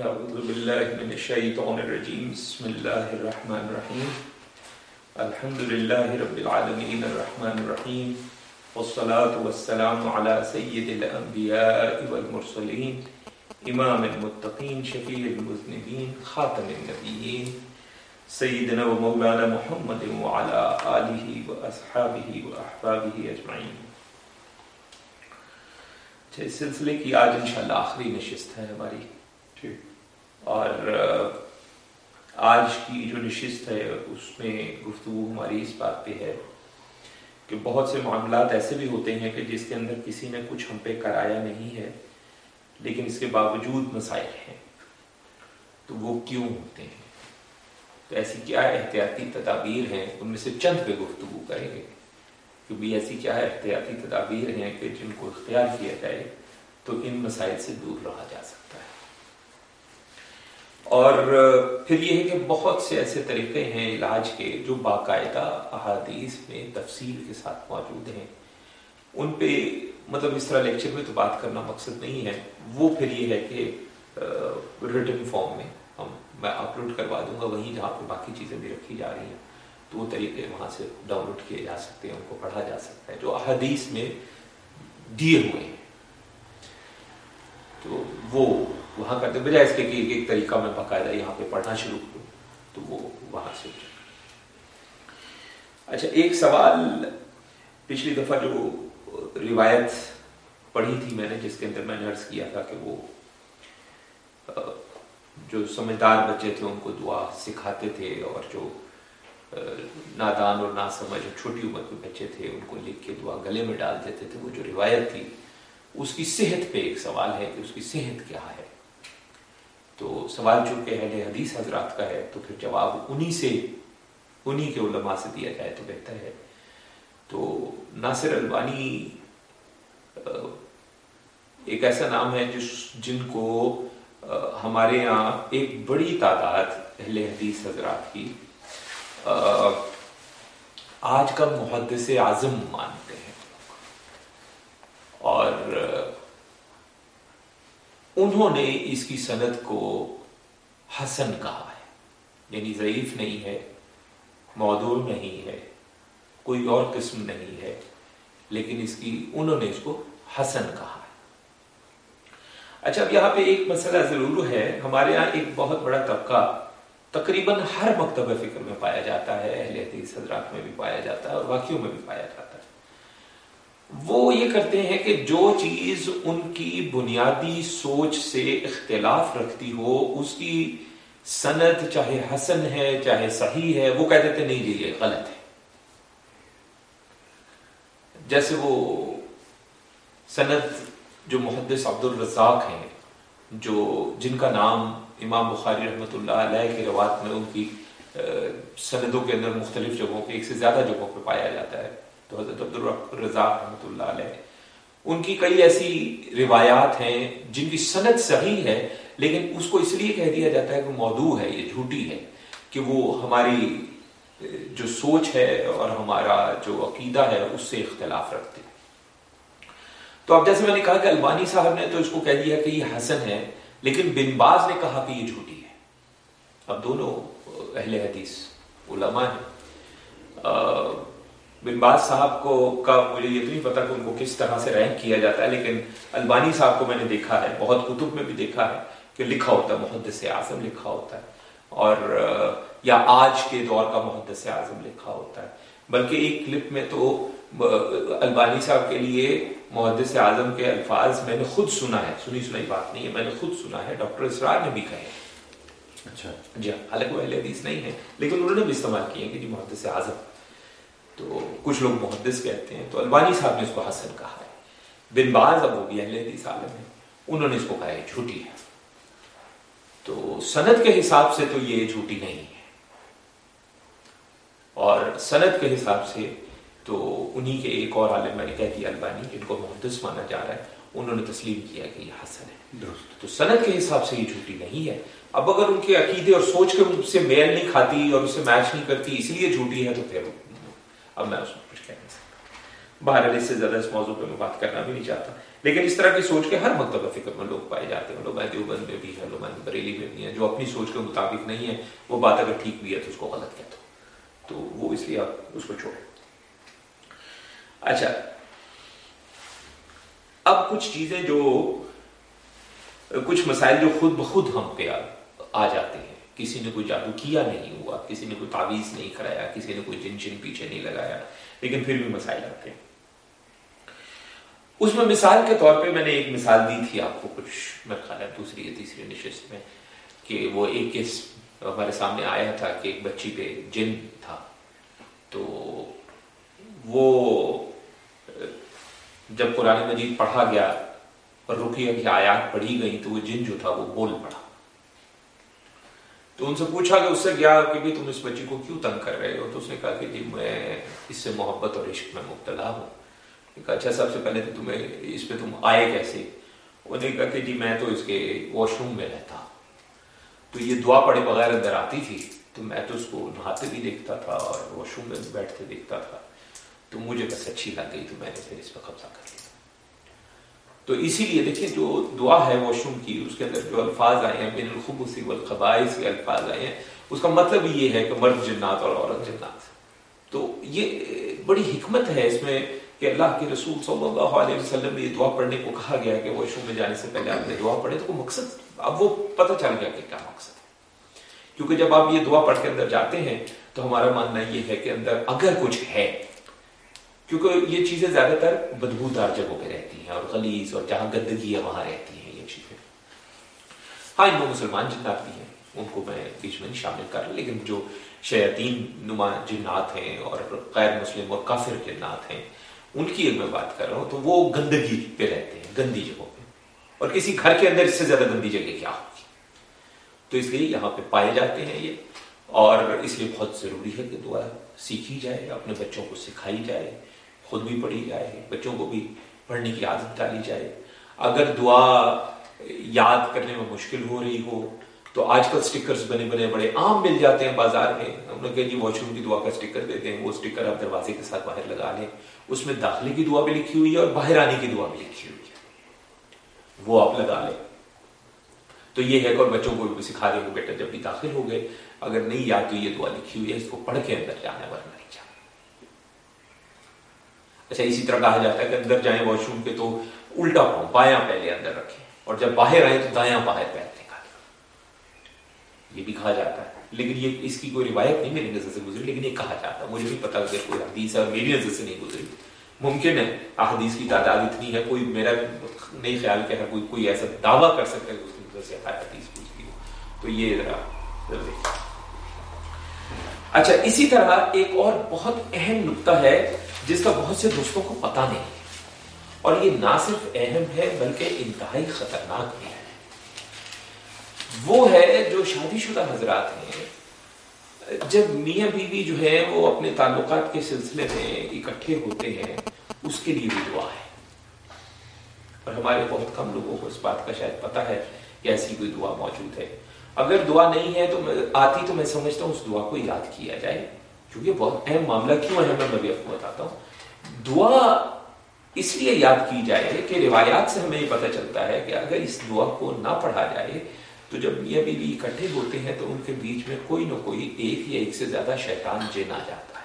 أعوذ بالله من الشيطان الرجيم. بسم الله الرحمن الرحيم. الحمد لله رب العالمين الرحمن الرحيم. والصلاة والسلام على سيد الأنبياء والمرسلين. إمام المتقين، شفيع المذنبين، خاتم النبيين. سيدنا ومولانا محمد وعلى آله وأصحابه وأحبابه أجمعين. سلسلے کی آج انشاءاللہ آخری نشست ہے ہماری. اور آج کی جو نشست ہے، اس میں گفتگو ہماری اس بات پہ ہے کہ بہت سے معاملات ایسے بھی ہوتے ہیں کہ جس کے اندر کسی نے کچھ ہم پہ کرایا نہیں ہے، لیکن اس کے باوجود مسائل ہیں۔ تو وہ کیوں ہوتے ہیں؟ تو ایسی کیا احتیاطی تدابیر ہیں؟ ان میں سے چند پہ گفتگو کریں گے۔ کہ بھی ایسی کیا احتیاطی تدابیر ہیں کہ جن کو اختیار کیا جائے تو ان مسائل سے دور رہا جا سکتا ہے اور پھر یہ ہے کہ بہت سے ایسے طریقے ہیں علاج کے جو باقاعدہ احادیث میں تفصیل کے ساتھ موجود ہیں۔ ان پہ مطلب اس طرح لیکچر میں تو بات کرنا مقصد نہیں ہے۔ وہ پھر یہ ہے کہ ریٹن فارم میں ہم، میں اپلوڈ کروا دوں گا وہیں جہاں پہ باقی چیزیں بھی رکھی جا رہی ہیں۔ تو وہ طریقے وہاں سے ڈاؤن لوڈ کیے جا سکتے ہیں، ان کو پڑھا جا سکتا ہے، جو احادیث میں دیے ہوئے ہیں۔ تو وہ وہاں کرتے بجائے اس کے کہ ایک طریقہ میں باقاعدہ یہاں پہ پڑھنا شروع کروں تو وہ وہاں سے اچھا ایک سوال پچھلی دفعہ جو روایت پڑھی تھی میں نے، جس کے اندر میں نے عرض کیا تھا کہ وہ جو سمجھدار بچے تھے، ان کو دعا سکھاتے تھے اور جو نادان اور نہ سمجھ چھوٹی عمر کے بچے تھے، ان کو لکھ کے دعا گلے میں ڈال دیتے تھے۔ وہ جو روایت تھی، اس کی صحت پہ ایک سوال ہے کہ اس کی صحت کیا ہے؟ تو سوال چونکہ اہل حدیث حضرات کا ہے، تو پھر جواب انہی سے، انہی کے علماء سے دیا جائے تو بہتر ہے۔ تو ناصر البانی ایک ایسا نام ہے جس، جن کو ہمارے یہاں ایک بڑی تعداد اہل حدیث حضرات کی آج کا محدث اعظم مانتے ہیں۔ اور انہوں نے اس کی صنعت کو حسن کہا ہے۔ یعنی ضعیف نہیں ہے موضوع نہیں ہے، کوئی اور قسم نہیں ہے، لیکن اس کی، انہوں نے اس کو حسن کہا ہے۔ اچھا اب یہاں پہ ایک مسئلہ ضرور ہے۔ ہمارے یہاں ایک بہت بڑا طبقہ تقریباً ہر مکتبہ فکر میں پایا جاتا ہے اہل حدیث حضرات میں بھی پایا جاتا ہے اور باقیوں میں بھی پایا جاتا ہے۔ وہ یہ کرتے ہیں کہ جو چیز ان کی بنیادی سوچ سے اختلاف رکھتی ہو، اس کی سند چاہے حسن ہے، چاہے صحیح ہے، وہ کہہ دیتے نہیں جی یہ غلط ہے۔ جیسے وہ سند جو محدث عبد الرزاق ہیں، جو جن کا نام امام بخاری رحمۃ اللہ علیہ کے روایت میں ان کی سندوں کے اندر مختلف جگہوں پہ، ایک سے زیادہ جگہوں پہ پایا جاتا ہے۔ تو حضرت عبد رحمۃ اللہ علیہ، ان کی کئی ایسی روایات ہیں جن کی صنعت صحیح ہے، لیکن اس کو اس لیے کہہ دیا جاتا ہے کہ موضوع ہے، یہ جھوٹی ہے، کہ وہ ہماری جو سوچ ہے اور ہمارا جو عقیدہ ہے، اس سے اختلاف رکھتے ہیں۔ تو اب جیسے میں نے کہا کہ البانی صاحب نے تو اس کو کہہ دیا کہ یہ حسن ہے، لیکن بن باز نے کہا کہ یہ جھوٹی ہے۔ اب دونوں اہل حدیث، علماء ہیں۔ بن باز صاحب کو کا مجھے یہ تو نہیں پتا کہ ان کو کس طرح سے رینک کیا جاتا ہے لیکن البانی صاحب کو میں نے دیکھا ہے بہت کتب میں بھی دیکھا ہے کہ لکھا ہوتا ہے محدث اعظم لکھا ہوتا ہے اور یا آج کے دور کا محدث اعظم لکھا ہوتا ہے۔ بلکہ ایک کلپ میں تو البانی صاحب کے لیے محدث اعظم کے الفاظ میں نے خود سنا ہے۔ سنی سنائی بات نہیں ہے میں نے خود سنا ہے ڈاکٹر اسرار نے بھی کہے اچھا۔ جی ہاں حالانکہ وہ اہل حدیث نہیں ہے لیکن انہوں نے بھی استعمال کیے کہ جی محدث اعظم۔ تو کچھ لوگ محدث کہتے ہیں تو البانی صاحب نے اس کو حسن کہا ہے۔ بن باز اب وہ بھی اہل حدیث عالم ہے انہوں نے اس کو کہا ہے جھوٹی ہے۔ تو سند کے حساب سے تو یہ جھوٹی نہیں ہے۔ اور سند کے حساب سے تو انہی کے ایک اور عالم میں نے کہہ دیا البانی جن کو محدث مانا جا رہا ہے انہوں نے تسلیم کیا کہ یہ حسن ہے۔ درست۔ تو سند کے حساب سے یہ جھوٹی نہیں ہے۔ اب اگر ان کے عقیدے اور سوچ کے سے میل نہیں کھاتی اور اسے میچ نہیں کرتی اس لیے جھوٹی ہے تو پھر۔ اب میں اس میں کچھ کہہ نہیں سکتا باہر اس سے زیادہ اس موضوع پہ میں بات کرنا بھی نہیں چاہتا لیکن اس طرح کی سوچ کے ہر مکتبہ فکر میں لوگ پائے جاتے ہیں علماء دیوبند میں بھی ہے علماء بریلی میں بھی ہیں جو اپنی سوچ کے مطابق نہیں ہے وہ بات اگر ٹھیک بھی ہے تو اس کو غلط کہتے تو وہ اس لیے آپ اس کو چھوڑیں اچھا اب کچھ چیزیں جو کچھ مسائل جو خود بخود ہم پہ آ جاتے ہیں کسی نے کوئی جادو کیا نہیں ہوا، کسی نے کوئی تعویذ نہیں کرایا، کسی نے کوئی جن چن پیچھے نہیں لگایا، لیکن پھر بھی مسائل آتے ہیں۔ اس میں مثال کے طور پہ میں نے ایک مثال دی تھی آپ کو کچھ، میں خیال ہے دوسری یا تیسری نشست میں، کہ وہ ایک کیس ہمارے سامنے آیا تھا کہ ایک بچی پہ جن تھا۔ تو وہ، جب قرآن مجید پڑھا گیا اور رکیہ کی آیات پڑھی گئی تو وہ جن جو تھا وہ بول پڑا۔ تو ان سے پوچھا کہ اس سے کیا کہ بھی تم اس بچی کو کیوں تنگ کر رہے ہو؟ تو اس نے کہا کہ جی میں اس سے محبت اور عشق میں مبتلا ہوں۔ اچھا سب سے پہلے تو تمہیں اس پہ تم آئے کیسے؟ انہوں نے کہا کہ جی میں تو اس کے واش روم میں رہتا۔ تو یہ دعا پڑے بغیر اندر آتی تھی، تو میں تو اس کو نہاتے بھی دیکھتا تھا اور واش روم میں بیٹھتے دیکھتا تھا۔ تو مجھے بس اچھی لگ گئی، تو میں نے پھر اس پہ قبضہ کر لیا۔ تو اسی لیے دیکھیں جو دعا ہے واش روم کی، اس کے اندر جو الفاظ آئے ہیں، بین الخبوسی والخبائث کے الفاظ آئے ہیں، اس کا مطلب یہ ہے کہ مرد جنات اور عورت جنات۔ تو یہ بڑی حکمت ہے اس میں کہ اللہ کے رسول صلی اللہ علیہ وسلم نے یہ دعا پڑھنے کو کہا گیا کہ واش روم میں جانے سے پہلے آپ نے دعا پڑھے تو وہ مقصد، اب وہ پتہ چل گیا کہ کیا مقصد ہے۔ کیونکہ جب آپ یہ دعا پڑھ کے اندر جاتے ہیں، تو ہمارا ماننا یہ ہے کہ اندر اگر کچھ ہے کیونکہ یہ چیزیں زیادہ تر بدبودار جگہوں پہ رہتی ہیں اور غلیظ اور جہاں گندگی ہے وہاں رہتی ہیں یہ چیزیں۔ ہاں ان کو مسلمان جنات بھی ہیں، ان کو میں بیچ میں شامل کر رہا لیکن جو شیاطین نما جنات ہیں اور غیر مسلم اور کافر جنات ہیں، ان کی میں بات کر رہا ہوں تو وہ گندگی پہ رہتے ہیں، گندی جگہوں پہ۔ اور کسی گھر کے اندر اس سے زیادہ گندی جگہ کیا ہوگی؟ تو اس لیے یہاں پہ پائے جاتے ہیں یہ، اور اس لیے بہت ضروری ہے کہ دعا سیکھی جائے، اپنے بچوں کو سکھائی جائے خود بھی پڑھی جائے، بچوں کو بھی پڑھنے کی عادت ڈالی جائے۔ اگر دعا یاد کرنے میں مشکل ہو رہی ہو، تو آج کل سٹکرز بنے بنے بڑے عام مل جاتے ہیں بازار میں۔ ہم لوگ کہ جی واش روم کی دعا کا سٹکر دیتے ہیں، وہ سٹکر آپ دروازے کے ساتھ باہر لگا لیں۔ اس میں داخلے کی دعا بھی لکھی ہوئی ہے اور باہر آنے کی دعا بھی لکھی ہوئی ہے۔ وہ آپ لگا لیں۔ تو یہ ہے کہ اور بچوں کو بھی سکھا دیں کہ بیٹا جب بھی داخل ہو گئے، اگر نہیں یاد تو یہ دعا لکھی ہوئی ہے، اس کو پڑھ کے اندر جانا ورنہ اچھا اسی طرح کہا جاتا ہے کہ اندر جائیں واش روم پہ تو الٹا پاؤں، بایاں پہلے اندر رکھیں۔ اور جب باہر آئے تو دایاں باہر پیر نکالیں۔ یہ بھی کہا جاتا ہے۔ لیکن یہ اس کی کوئی روایت نہیں میری نظر سے گزری، لیکن یہ کہا جاتا ہے۔ مجھے نہیں پتا کہ کوئی حدیث ہے میری نظر سے نہیں گزری۔ ممکن ہے احادیث کی تعداد اتنی ہے، کوئی میرا نہیں خیال کہ کوئی کوئی ایسا دعویٰ کر سکتا ہے کہ اس کی نظر سے حدیث گزری ہو۔ تو یہ ذرا اچھا اسی طرح ایک اور بہت اہم نقطہ ہے۔ جس کا بہت سے دوستوں کو پتا نہیں۔ اور یہ نہ صرف اہم ہے بلکہ انتہائی خطرناک بھی ہے۔ وہ ہے جو شادی شدہ حضرات ہیں۔ جب میاں بیوی جو ہے وہ اپنے تعلقات کے سلسلے میں اکٹھے ہوتے ہیں، اس کے لیے بھی دعا ہے۔ اور ہمارے بہت کم لوگوں کو اس بات کا شاید پتا ہے کہ ایسی کوئی دعا موجود ہے۔ اگر دعا نہیں ہے تو آتی تو میں سمجھتا ہوں اس دعا کو یاد کیا جائے۔ کیونکہ بہت اہم معاملہ کیوں ہے میں بھی آپ کو بتاتا ہوں؟ دعا اس لیے یاد کی جائے کہ روایات سے ہمیں یہ پتہ چلتا ہے کہ اگر اس دعا کو نہ پڑھا جائے تو جب میاں بیوی اکٹھے ہوتے ہیں تو ان کے بیچ میں کوئی نہ کوئی ایک یا ایک سے زیادہ شیطان جن آ جاتا ہے۔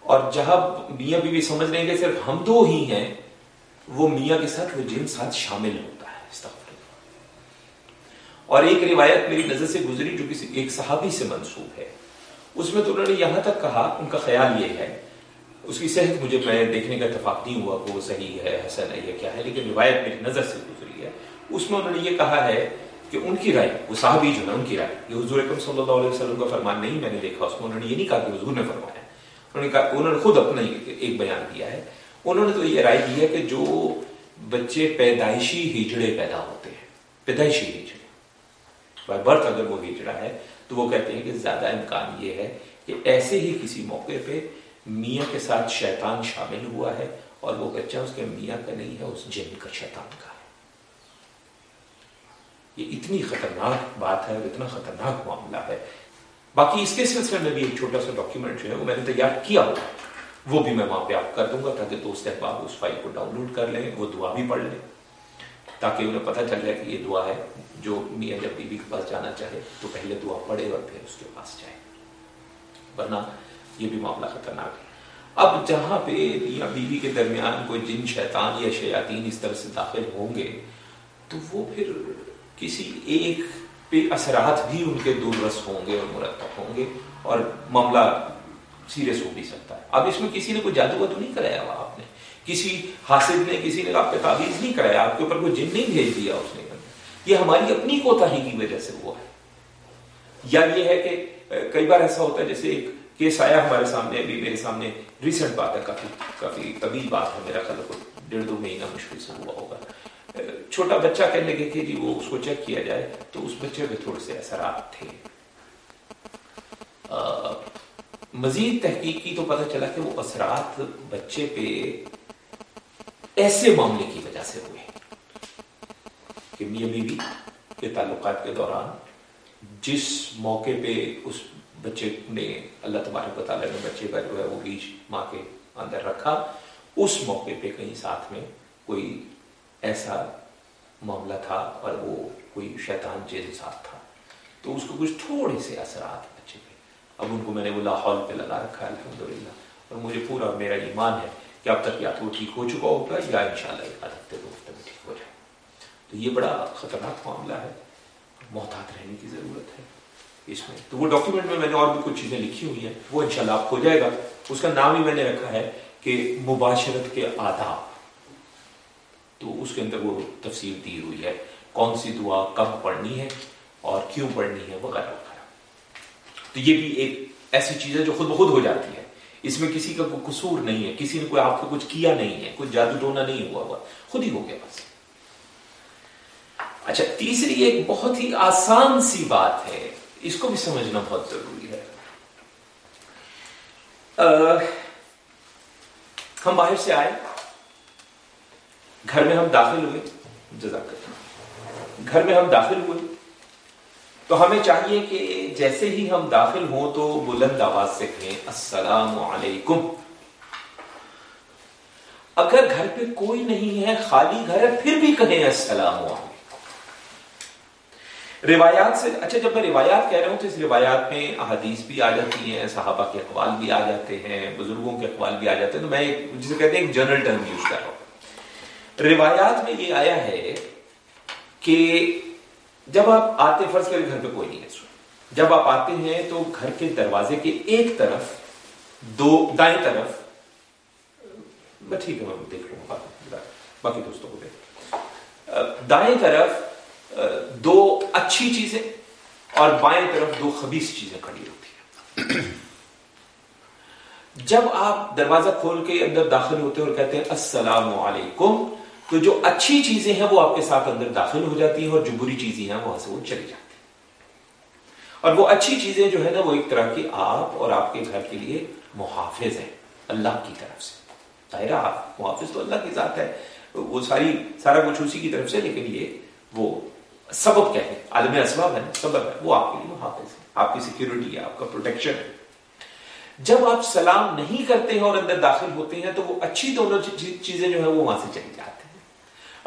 اور جہاں میاں بیوی سمجھ لیں گے صرف ہم دو ہی ہیں، وہ میاں کے ساتھ وہ جن ساتھ شامل ہوتا ہے استغفر اور ایک روایت میری نظر سے گزری جو کسی ایک صحابی سے منسوب ہے۔ اس میں تو انہوں نے یہاں تک کہا، ان کا خیال یہ ہے، اس کی صحت مجھے میں دیکھنے کا اتفاق نہیں ہوا کہ وہ صحیح ہے، حسن ہے یا کیا ہے، لیکن روایت میری نظر سے گزری ہے۔ اس میں انہوں نے یہ کہا ہے کہ ان کی رائے، وہ صحابی جو ہے ان کی رائے، یہ حضور اکرم صلی اللہ علیہ وسلم کا فرمان نہیں، میں نے دیکھا، اس میں انہوں نے یہ نہیں کہا کہ حضور نے فرمایا۔ انہوں نے کہا، انہوں نے خود اپنا ایک بیان کیا ہے۔ انہوں نے تو یہ رائے دی ہے کہ جو بچے پیدائشی ہجڑے پیدا ہوتے ہیں، پیدائشی ہجڑے۔ بائی برتھ اگر وہ ہجڑا ہے، تو وہ کہتے ہیں کہ زیادہ امکان یہ ہے کہ ایسے ہی کسی موقع پہ میاں کے ساتھ شیطان شامل ہوا ہے اور وہ بچہ اس کے میاں کا نہیں ہے، اس جن کا شیطان کا ہے۔ یہ اتنی خطرناک بات ہے اور اتنا خطرناک معاملہ ہے۔ باقی اس کے سلسلے میں بھی ایک چھوٹا سا ڈاکیومنٹ جو ہے، وہ میں نے تیار کیا ہوا وہ بھی میں وہاں پہ آپ کر دوں گا تاکہ دوست احباب اس فائل کو ڈاؤن لوڈ کر لیں، وہ دعا بھی پڑھ لیں۔ تاکہ انہیں پتہ چل جائے کہ یہ دعا ہے جو میاں جب بیوی کے پاس جانا چاہے تو پہلے دعا پڑھے اور پھر اس کے پاس جائے۔ ورنہ یہ بھی معاملہ خطرناک ہے۔ اب جہاں پہ میاں بیوی کے درمیان کوئی جن شیطان یا شیاطین اس طرح سے داخل ہوں گے، تو وہ پھر کسی ایک پہ اثرات بھی ان کے دور رس ہوں گے اور مرتب ہوں گے اور معاملہ سیریس ہو بھی سکتا ہے۔ اب اس میں کسی نے کوئی جادو تو نہیں کرایا ہوا آپ نے؟ کسی حاصل نے، کسی نے آپ پہ تعویذ نہیں کرایا، آپ کے اوپر کوئی جن نہیں بھیج دیا، اس نے یہ ہماری اپنی کوتا ہی کی وجہ سے ہوا ہے۔ یا یہ ہے کہ کئی بار ایسا ہوتا ہے، جیسے ایک کیس آیا ہمارے سامنے، ابھی میرے سامنے ریسنٹ بات ہے، کافی کافی طویل بات ہے، میرا خیال کو ڈیڑھ دو مہینہ مشکل سے ہوا ہوگا۔ چھوٹا بچہ کہنے لگے کہ جی وہ اس کو چیک کیا جائے، تو اس بچے پہ تھوڑے سے اثرات تھے۔ مزید تحقیق کی تو پتہ چلا کہ وہ اثرات بچے پہ ایسے معاملے کی وجہ سے ہوئے کہ میاں بیوی کے تعلقات کے دوران جس موقع پہ اس بچے نے اللہ تبارک و تعالیٰ نے بچے کا جو ہے وہ بیج ماں کے اندر رکھا، اس موقع پہ کہیں ساتھ میں کوئی ایسا معاملہ تھا اور وہ کوئی شیطان جیل ساتھ تھا۔ تو اس کو کچھ تھوڑے سے اثرات بچے پہ۔ اب ان کو میں نے وہ لاہور پہ لگا رکھا ہے، الحمدللہ۔ اور مجھے پورا میرا ایمان ہے کہ اب تک یا تو ٹھیک ہو چکا ہوگا یا ان شاء اللہ ایک ہفتے دو ہفتے میں ٹھیک ہو جائے۔ تو یہ بڑا خطرناک معاملہ ہے، محتاط رہنے کی ضرورت ہے۔ اس میں تو وہ ڈاکیومنٹ میں میں نے اور بھی کچھ چیزیں لکھی ہوئی ہیں، وہ انشاءاللہ آپ ہو جائے گا۔ اس کا نام ہی میں نے رکھا ہے کہ مباشرت کے آداب۔ تو اس کے اندر وہ تفصیل دی ہوئی ہے، کون سی دعا کب پڑھنی ہے اور کیوں پڑھنی ہے، وغیرہ وغیرہ۔ تو یہ بھی ایک ایسی چیز ہے جو خود بخود ہو جاتی ہے۔ اس میں کسی کا کوئی قصور نہیں ہے، کسی نے کوئی آپ کو کچھ کیا نہیں ہے، کوئی جادو ٹونا نہیں ہوا ہوا، خود ہی ہو گیا بس۔ اچھا تیسری ایک بہت ہی آسان سی بات ہے، اس کو بھی سمجھنا بہت ضروری ہے۔ ہم باہر سے آئے، گھر میں ہم داخل ہوئے، جزاک گھر میں ہم داخل ہوئے۔ تو ہمیں چاہیے کہ جیسے ہی ہم داخل ہوں تو بلند آواز سے کہیں، السلام علیکم. اگر گھر پہ کوئی نہیں ہے، خالی گھر ہے، پھر بھی کہیں، السلام علیکم. روایات سے اچھا جب میں روایات کہہ رہا ہوں تو اس روایات میں احادیث بھی آ جاتی ہیں، صحابہ کے اقوال بھی آ جاتے ہیں، بزرگوں کے اقوال بھی آ جاتے ہیں، تو میں جسے کہتے ہیں، ایک جنرل ٹرم یوز کر رہا ہوں۔ روایات میں یہ آیا ہے کہ جب آپ آتے فرض کریں گھر پہ کوئی نہیں ہے جب آپ آتے ہیں تو گھر کے دروازے کے ایک طرف، دو، دائیں طرف ٹھیک ہے، میں دیکھ لوں گا باقی دوستوں کو دیکھ۔ دائیں طرف دو اچھی چیزیں اور بائیں طرف دو خبیص چیزیں کھڑی ہوتی ہیں۔ جب آپ دروازہ کھول کے اندر داخل ہوتے ہیں اور کہتے ہیں، السلام علیکم تو جو اچھی چیزیں ہیں وہ آپ کے ساتھ اندر داخل ہو جاتی ہیں اور جو بری چیزیں ہیں وہاں سے وہ چلی جاتی ہیں۔ اور وہ اچھی چیزیں جو ہے نا وہ ایک طرح کی آپ اور آپ کے گھر کے لیے محافظ ہیں، اللہ کی طرف سے۔ ظاہر آپ محافظ تو اللہ کی ذات ہے، وہ ساری، سارا کچھ اسی کی طرف سے، لیکن یہ وہ سبب کیا ہے؟ عالم اسباب ہے سبب ہے، وہ آپ کے لیے محافظ ہے۔ آپ کی سیکورٹی ہے، آپ کا پروٹیکشن ہے۔ جب آپ سلام نہیں کرتے ہیں اور اندر داخل ہوتے ہیں تو وہ اچھی دونوں چیزیں جو ہیں وہ وہاں سے چلی جاتی ہیں۔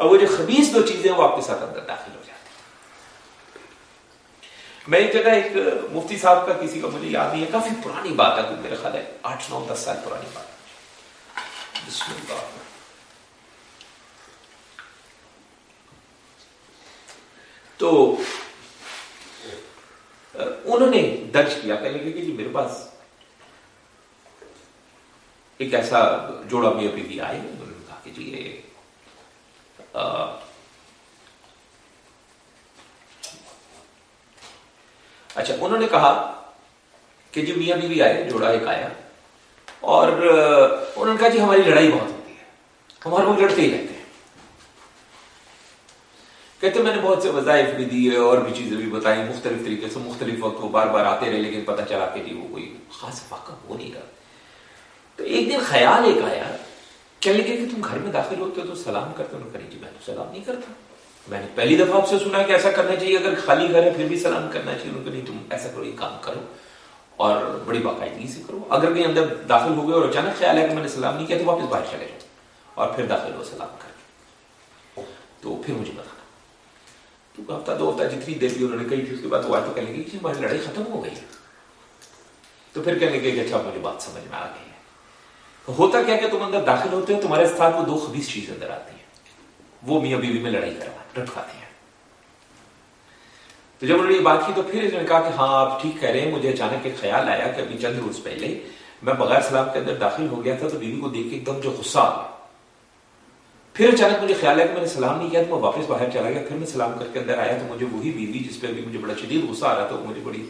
اور وہ جو خبیص دو چیزیں وہ آپ کے ساتھ اندر داخل ہو جاتی ہیں۔ میں ایک جگہ ایک مفتی صاحب کا کسی کا مجھے یاد نہیں ہے، کافی پرانی بات ہے، میرے خیال ہے آٹھ نو دس سال پرانی بات ہے۔ بسم اللہ۔ تو، انہوں نے درج کیا، کہنے لگے کہ جی میرے پاس ایک ایسا جوڑا بھی ابھی بھی آئے انہوں نے کہا کہ جی یہ اچھا انہوں نے کہا کہ جی میاں بیوی آئے، جوڑا ایک آیا، اور انہوں نے کہا جی ہماری لڑائی بہت ہوتی ہے ہمارے لوگ لڑتے ہی رہتے ہیں۔ کہتے میں نے بہت سے وظائف بھی دیے، اور بھی چیزیں بھی بتائی مختلف طریقے سے مختلف وقت وہ بار بار آتے رہے، لیکن پتہ چلا کہ جی وہ کوئی خاص واقع ہو نہیں رہا۔ تو ایک دن خیال ایک آیا کیا لگے کہ تم گھر میں داخل ہوتے ہو تو سلام کرتے ہو جی میں تو سلام نہیں کرتا۔ میں نے پہلی دفعہ آپ سے سنا کہ ایسا کرنا چاہیے، اگر خالی گھر ہے پھر بھی سلام کرنا چاہیے، ان کو نہیں، تم ایسا کرو، یہ کام کرو۔ اور بڑی باقاعدگی سے کرو۔ اگر کہیں اندر داخل ہو گئے اور اچانک خیال ہے کہ میں نے سلام نہیں کیا تو واپس باہر چلے جاؤ اور پھر داخل ہو، سلام کر کے تو پھر مجھے بتانا۔ تو ہفتہ، دو ہفتہ جتنی دیر بھی انہوں نے کہی تھی، اس کے بعد وہ آئے تو کہنے لگی کہ جی، ہماری لڑائی ختم ہو گئی۔ تو پھر کہنے لگے کہ اچھا مجھے بات سمجھ میں آ گئی۔ ہوتا کیا کہ تم اندر داخل ہوتے ہو، تمہارے ساتھ وہ دو خبیص چیز اندر آتی ہیں۔ وہ میاں بیوی میں لڑائی کروا رٹواتی ہیں۔ تو جب انہوں نے یہ بات کی تو پھر انہوں نے کہا کہ ہاں آپ ٹھیک کہہ رہے ہیں، مجھے اچانک ایک خیال آیا کہ ابھی چند روز پہلے میں بغیر سلام کے اندر داخل ہو گیا تھا تو بیوی کو دیکھ کے ایک دم جو غصہ آ گیا۔ پھر اچانک مجھے خیال ہے کہ میں نے سلام نہیں کیا تو میں واپس باہر چلا گیا، پھر میں سلام کر کے اندر آیا تو مجھے وہی بیوی جس پہ ابھی مجھے بڑا شدید غصہ آ رہا تھا، وہ مجھے بڑی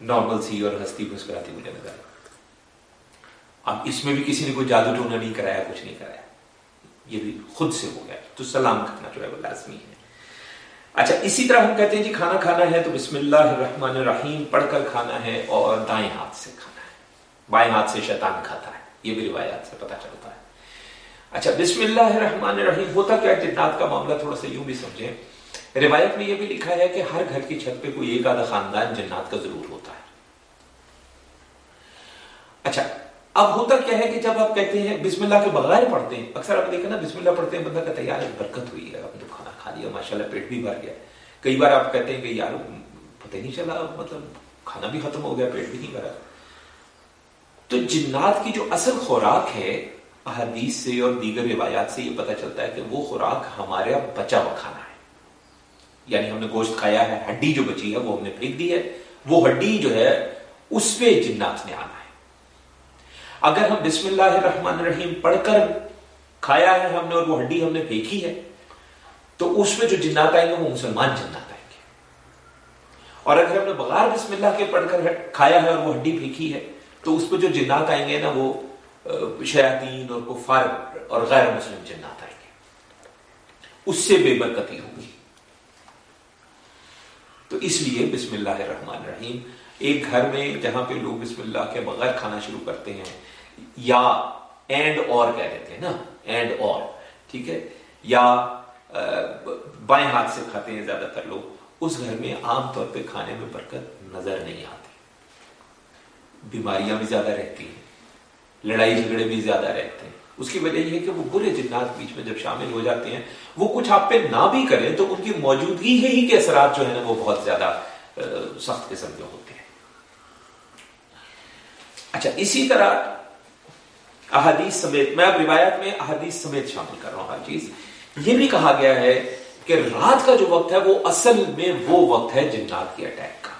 نارمل سی اور ہستی مسکراتی مجھے نظر اب اس میں بھی کسی نے کوئی جادو ٹونا نہیں کرایا، کچھ نہیں کرایا۔ یہ بھی خود سے ہو گیا۔ تو سلام کرنا جو ہے وہ لازمی ہے۔ اچھا اسی طرح ہم کہتے ہیں جی کھانا کھانا ہے تو بسم اللہ الرحمن الرحیم پڑھ کر کھانا ہے اور دائیں ہاتھ سے کھانا ہے۔ بائیں ہاتھ سے شیطان کھاتا ہے۔ یہ بھی روایات سے پتا چلتا ہے۔ اچھا بسم اللہ الرحمن الرحیم ہوتا کیا جنات کا معاملہ تھوڑا سا یوں بھی سمجھیں۔ روایت میں یہ بھی لکھا ہے کہ ہر گھر کی چھت پہ کوئی ایک آدھا خاندان جنات کا ضرور ہوتا ہے۔ اچھا اب ہوتا کیا ہے کہ جب آپ کہتے ہیں بسم اللہ کے بغیر پڑھتے ہیں، اکثر آپ دیکھیں نا، بسم اللہ پڑھتے ہیں، بندہ کہتا ہے، یار برکت ہوئی ہے آپ نے کھانا کھا لیا ماشاء اللہ پیٹ بھی بھر گیا کئی بار آپ کہتے ہیں کہ یار، پتہ نہیں چلا مطلب کھانا بھی ختم ہو گیا، پیٹ بھی نہیں بھرا۔ تو جنات کی جو اصل خوراک ہے، احادیث سے اور دیگر روایات سے یہ پتہ چلتا ہے کہ وہ خوراک ہمارے بچا ہوا کھانا ہے۔ یعنی ہم نے گوشت کھایا ہے، ہڈی جو بچی ہے، وہ ہم نے پھینک دی ہے۔ وہ ہڈی جو ہے، اس پہ جنات نے آنا ہے۔ اگر ہم بسم اللہ الرحمن الرحیم پڑھ کر کھایا ہے ہم نے اور وہ ہڈی ہم نے پھینکی ہے، تو اس میں جو جنات آئیں گے وہ مسلمان جنات آئیں گے۔ اور اگر ہم نے بغیر بسم اللہ کے پڑھ کر کھایا ہے اور وہ ہڈی پھینکی ہے، تو اس پہ جو جنات آئیں گے نا وہ شیاطین اور کفار اور غیر مسلم جنات آئیں گے۔ اس سے بے برکتی ہوگی۔ تو اس لیے بسم اللہ الرحمن الرحیم ایک گھر میں جہاں پہ لوگ بسم اللہ کے بغیر کھانا شروع کرتے ہیں یا اینڈ اور کہہ دیتے ہیں نا اینڈ اور ٹھیک ہے؟ یا بائیں ہاتھ سے کھاتے ہیں زیادہ تر لوگ، اس گھر میں عام طور پہ کھانے میں برکت نظر نہیں آتی۔ بیماریاں بھی زیادہ رہتی ہیں، لڑائی جھگڑے بھی زیادہ رہتے ہیں۔ اس کی وجہ یہ ہے کہ وہ برے جنات بیچ میں جب شامل ہو جاتے ہیں، وہ کچھ آپ پہ نہ بھی کریں تو ان کی موجودگی ہی کے اثرات جو ہے نا، وہ بہت زیادہ سخت قسم کے ہوتے ہیں۔ اچھا اسی طرح احادیث سمیت میں اب روایت میں احادیث سمیت شامل کر رہا ہوں، ہر چیز۔ یہ بھی کہا گیا ہے کہ رات کا جو وقت ہے، وہ اصل میں وہ وقت ہے جنات کی اٹیک کا۔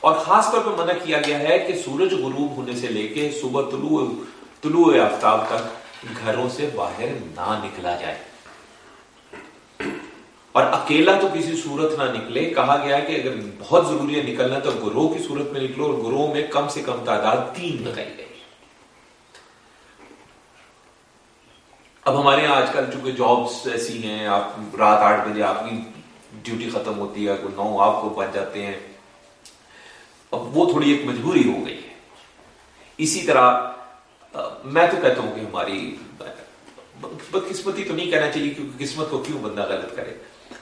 اور خاص طور پہ منع کیا گیا ہے کہ سورج غروب ہونے سے لے کے صبح طلوع طلوع آفتاب تک گھروں سے باہر نہ نکلا جائے۔ اور اکیلا تو کسی صورت نہ نکلے۔ کہا گیا ہے کہ اگر بہت ضروری ہے نکلنا، تو گروہ کی صورت میں نکلو اور گروہ میں کم سے کم تعداد تین لگائی گئی اب ہمارے یہاں آج کل چونکہ جابس ایسی ہیں، آپ رات آٹھ بجے آپ کی ڈیوٹی ختم ہوتی ہے، کوئی نو آپ کو بچ جاتے ہیں۔ اب وہ تھوڑی ایک مجبوری ہو گئی ہے۔ اسی طرح میں تو کہتا ہوں کہ ہماری، بدقسمتی تو نہیں کہنا چاہیے کیونکہ قسمت کو کیوں بندہ غلط کرے؟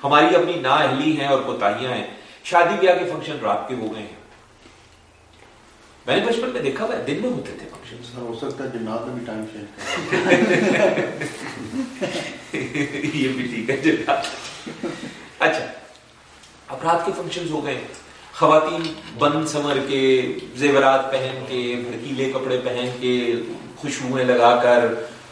ہماری اپنی نااہلی ہیں اور کوتاہیاں ہیں۔ شادی بیاہ کے فنکشن رات کے ہو گئے ہیں۔ میں نے بچپن میں دیکھا ہوا دن میں ہوتے تھے فنکشن ہو سکتا ہے بھی ٹائم یہ بھی ٹھیک ہے اچھا اب رات کے فنکشن ہو گئے۔ خواتین بند سمر کے زیورات پہن کے بھڑکیلے کپڑے پہن کے خوشبوئیں لگا کر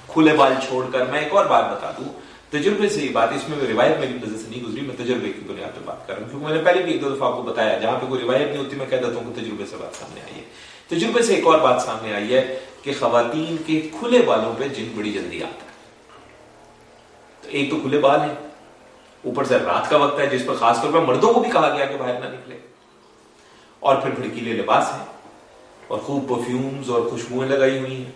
کھلے بال چھوڑ کر۔ میں ایک اور بات بتا دوں۔ تجربے سے یہ بات اس میں روایت میری نظر سے نہیں گزری، میں تجربے کی بنیاد پہ بات کر رہا ہوں، کیونکہ میں نے پہلے بھی ایک دو دفعہ آپ کو بتایا، جہاں پہ کوئی روایت نہیں ہوتی، میں کہہ دیتا ہوں کہ تجربے سے بات سامنے آئی ہے۔ تجربے سے ایک اور بات سامنے آئی ہے کہ خواتین کے کھلے بالوں پہ جن بڑی جلدی آتا ہے۔ تو ایک تو کھلے بال ہیں، اوپر سے رات کا وقت ہے، جس پر خاص طور پر مردوں کو بھی کہا گیا کہ باہر نہ نکلے۔ اور پھر بھڑکیلے لباس ہیں، اور خوب پرفیومز اور خوشبوئیں لگائی ہوئی ہیں۔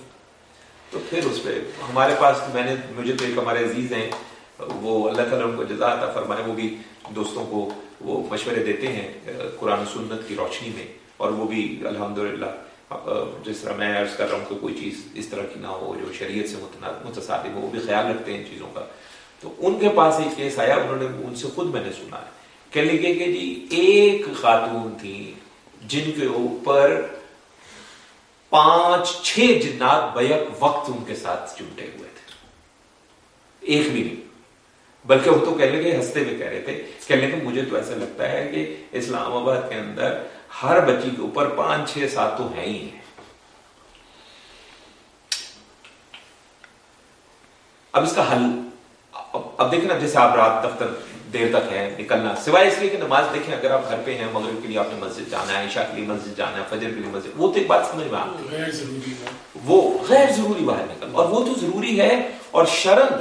تو پھر اس پہ ہمارے پاس میں نے مجھے تو ایک ہمارے عزیز ہیں، وہ اللہ تعالیٰ ان کو جزا عطا فرمائے، وہ بھی دوستوں کو وہ مشورے دیتے ہیں، قرآن سنت کی روشنی میں، اور وہ بھی الحمدللہ، جس طرح میں عرض کر رہا ہوں کہ کوئی چیز اس طرح کی نہ ہو، جو شریعت سے متصادم ہو، وہ بھی خیال رکھتے ہیں ان چیزوں کا۔ تو ان کے پاس ایک کیس آیا، انہوں نے ان سے خود میں نے سنا ہے، کہ لگے کہ جی ایک خاتون تھی جن کے اوپر پانچ چھ جنات بیک وقت ان کے ساتھ چمٹے ہوئے تھے۔ ایک بھی نہیں۔ بلکہ وہ تو کہنے لگے، ہنستے ہوئے کہہ رہے تھے۔ کہنے لگے، مجھے تو ایسا لگتا ہے کہ اسلام آباد کے اندر ہر بچی کے اوپر پانچ چھ سات تو ہیں ہی ہیں۔ اب اس کا حل، اب دیکھیں نا، جیسے آپ رات دفتر دیر تک ہے نکلنا۔ سوائے اس لیے کہ نماز دیکھیں اگر آپ گھر پہ ہیں مغرب کے لیے آپ نے مسجد جانا ہے عشاء کے لیے مسجد جانا ہے فجر کے لیے مسجد وہ تو ایک بات سمجھ میں آتی ہے۔ وہ غیر ضروری باہر نکل۔ اور وہ تو ضروری ہے اور شرن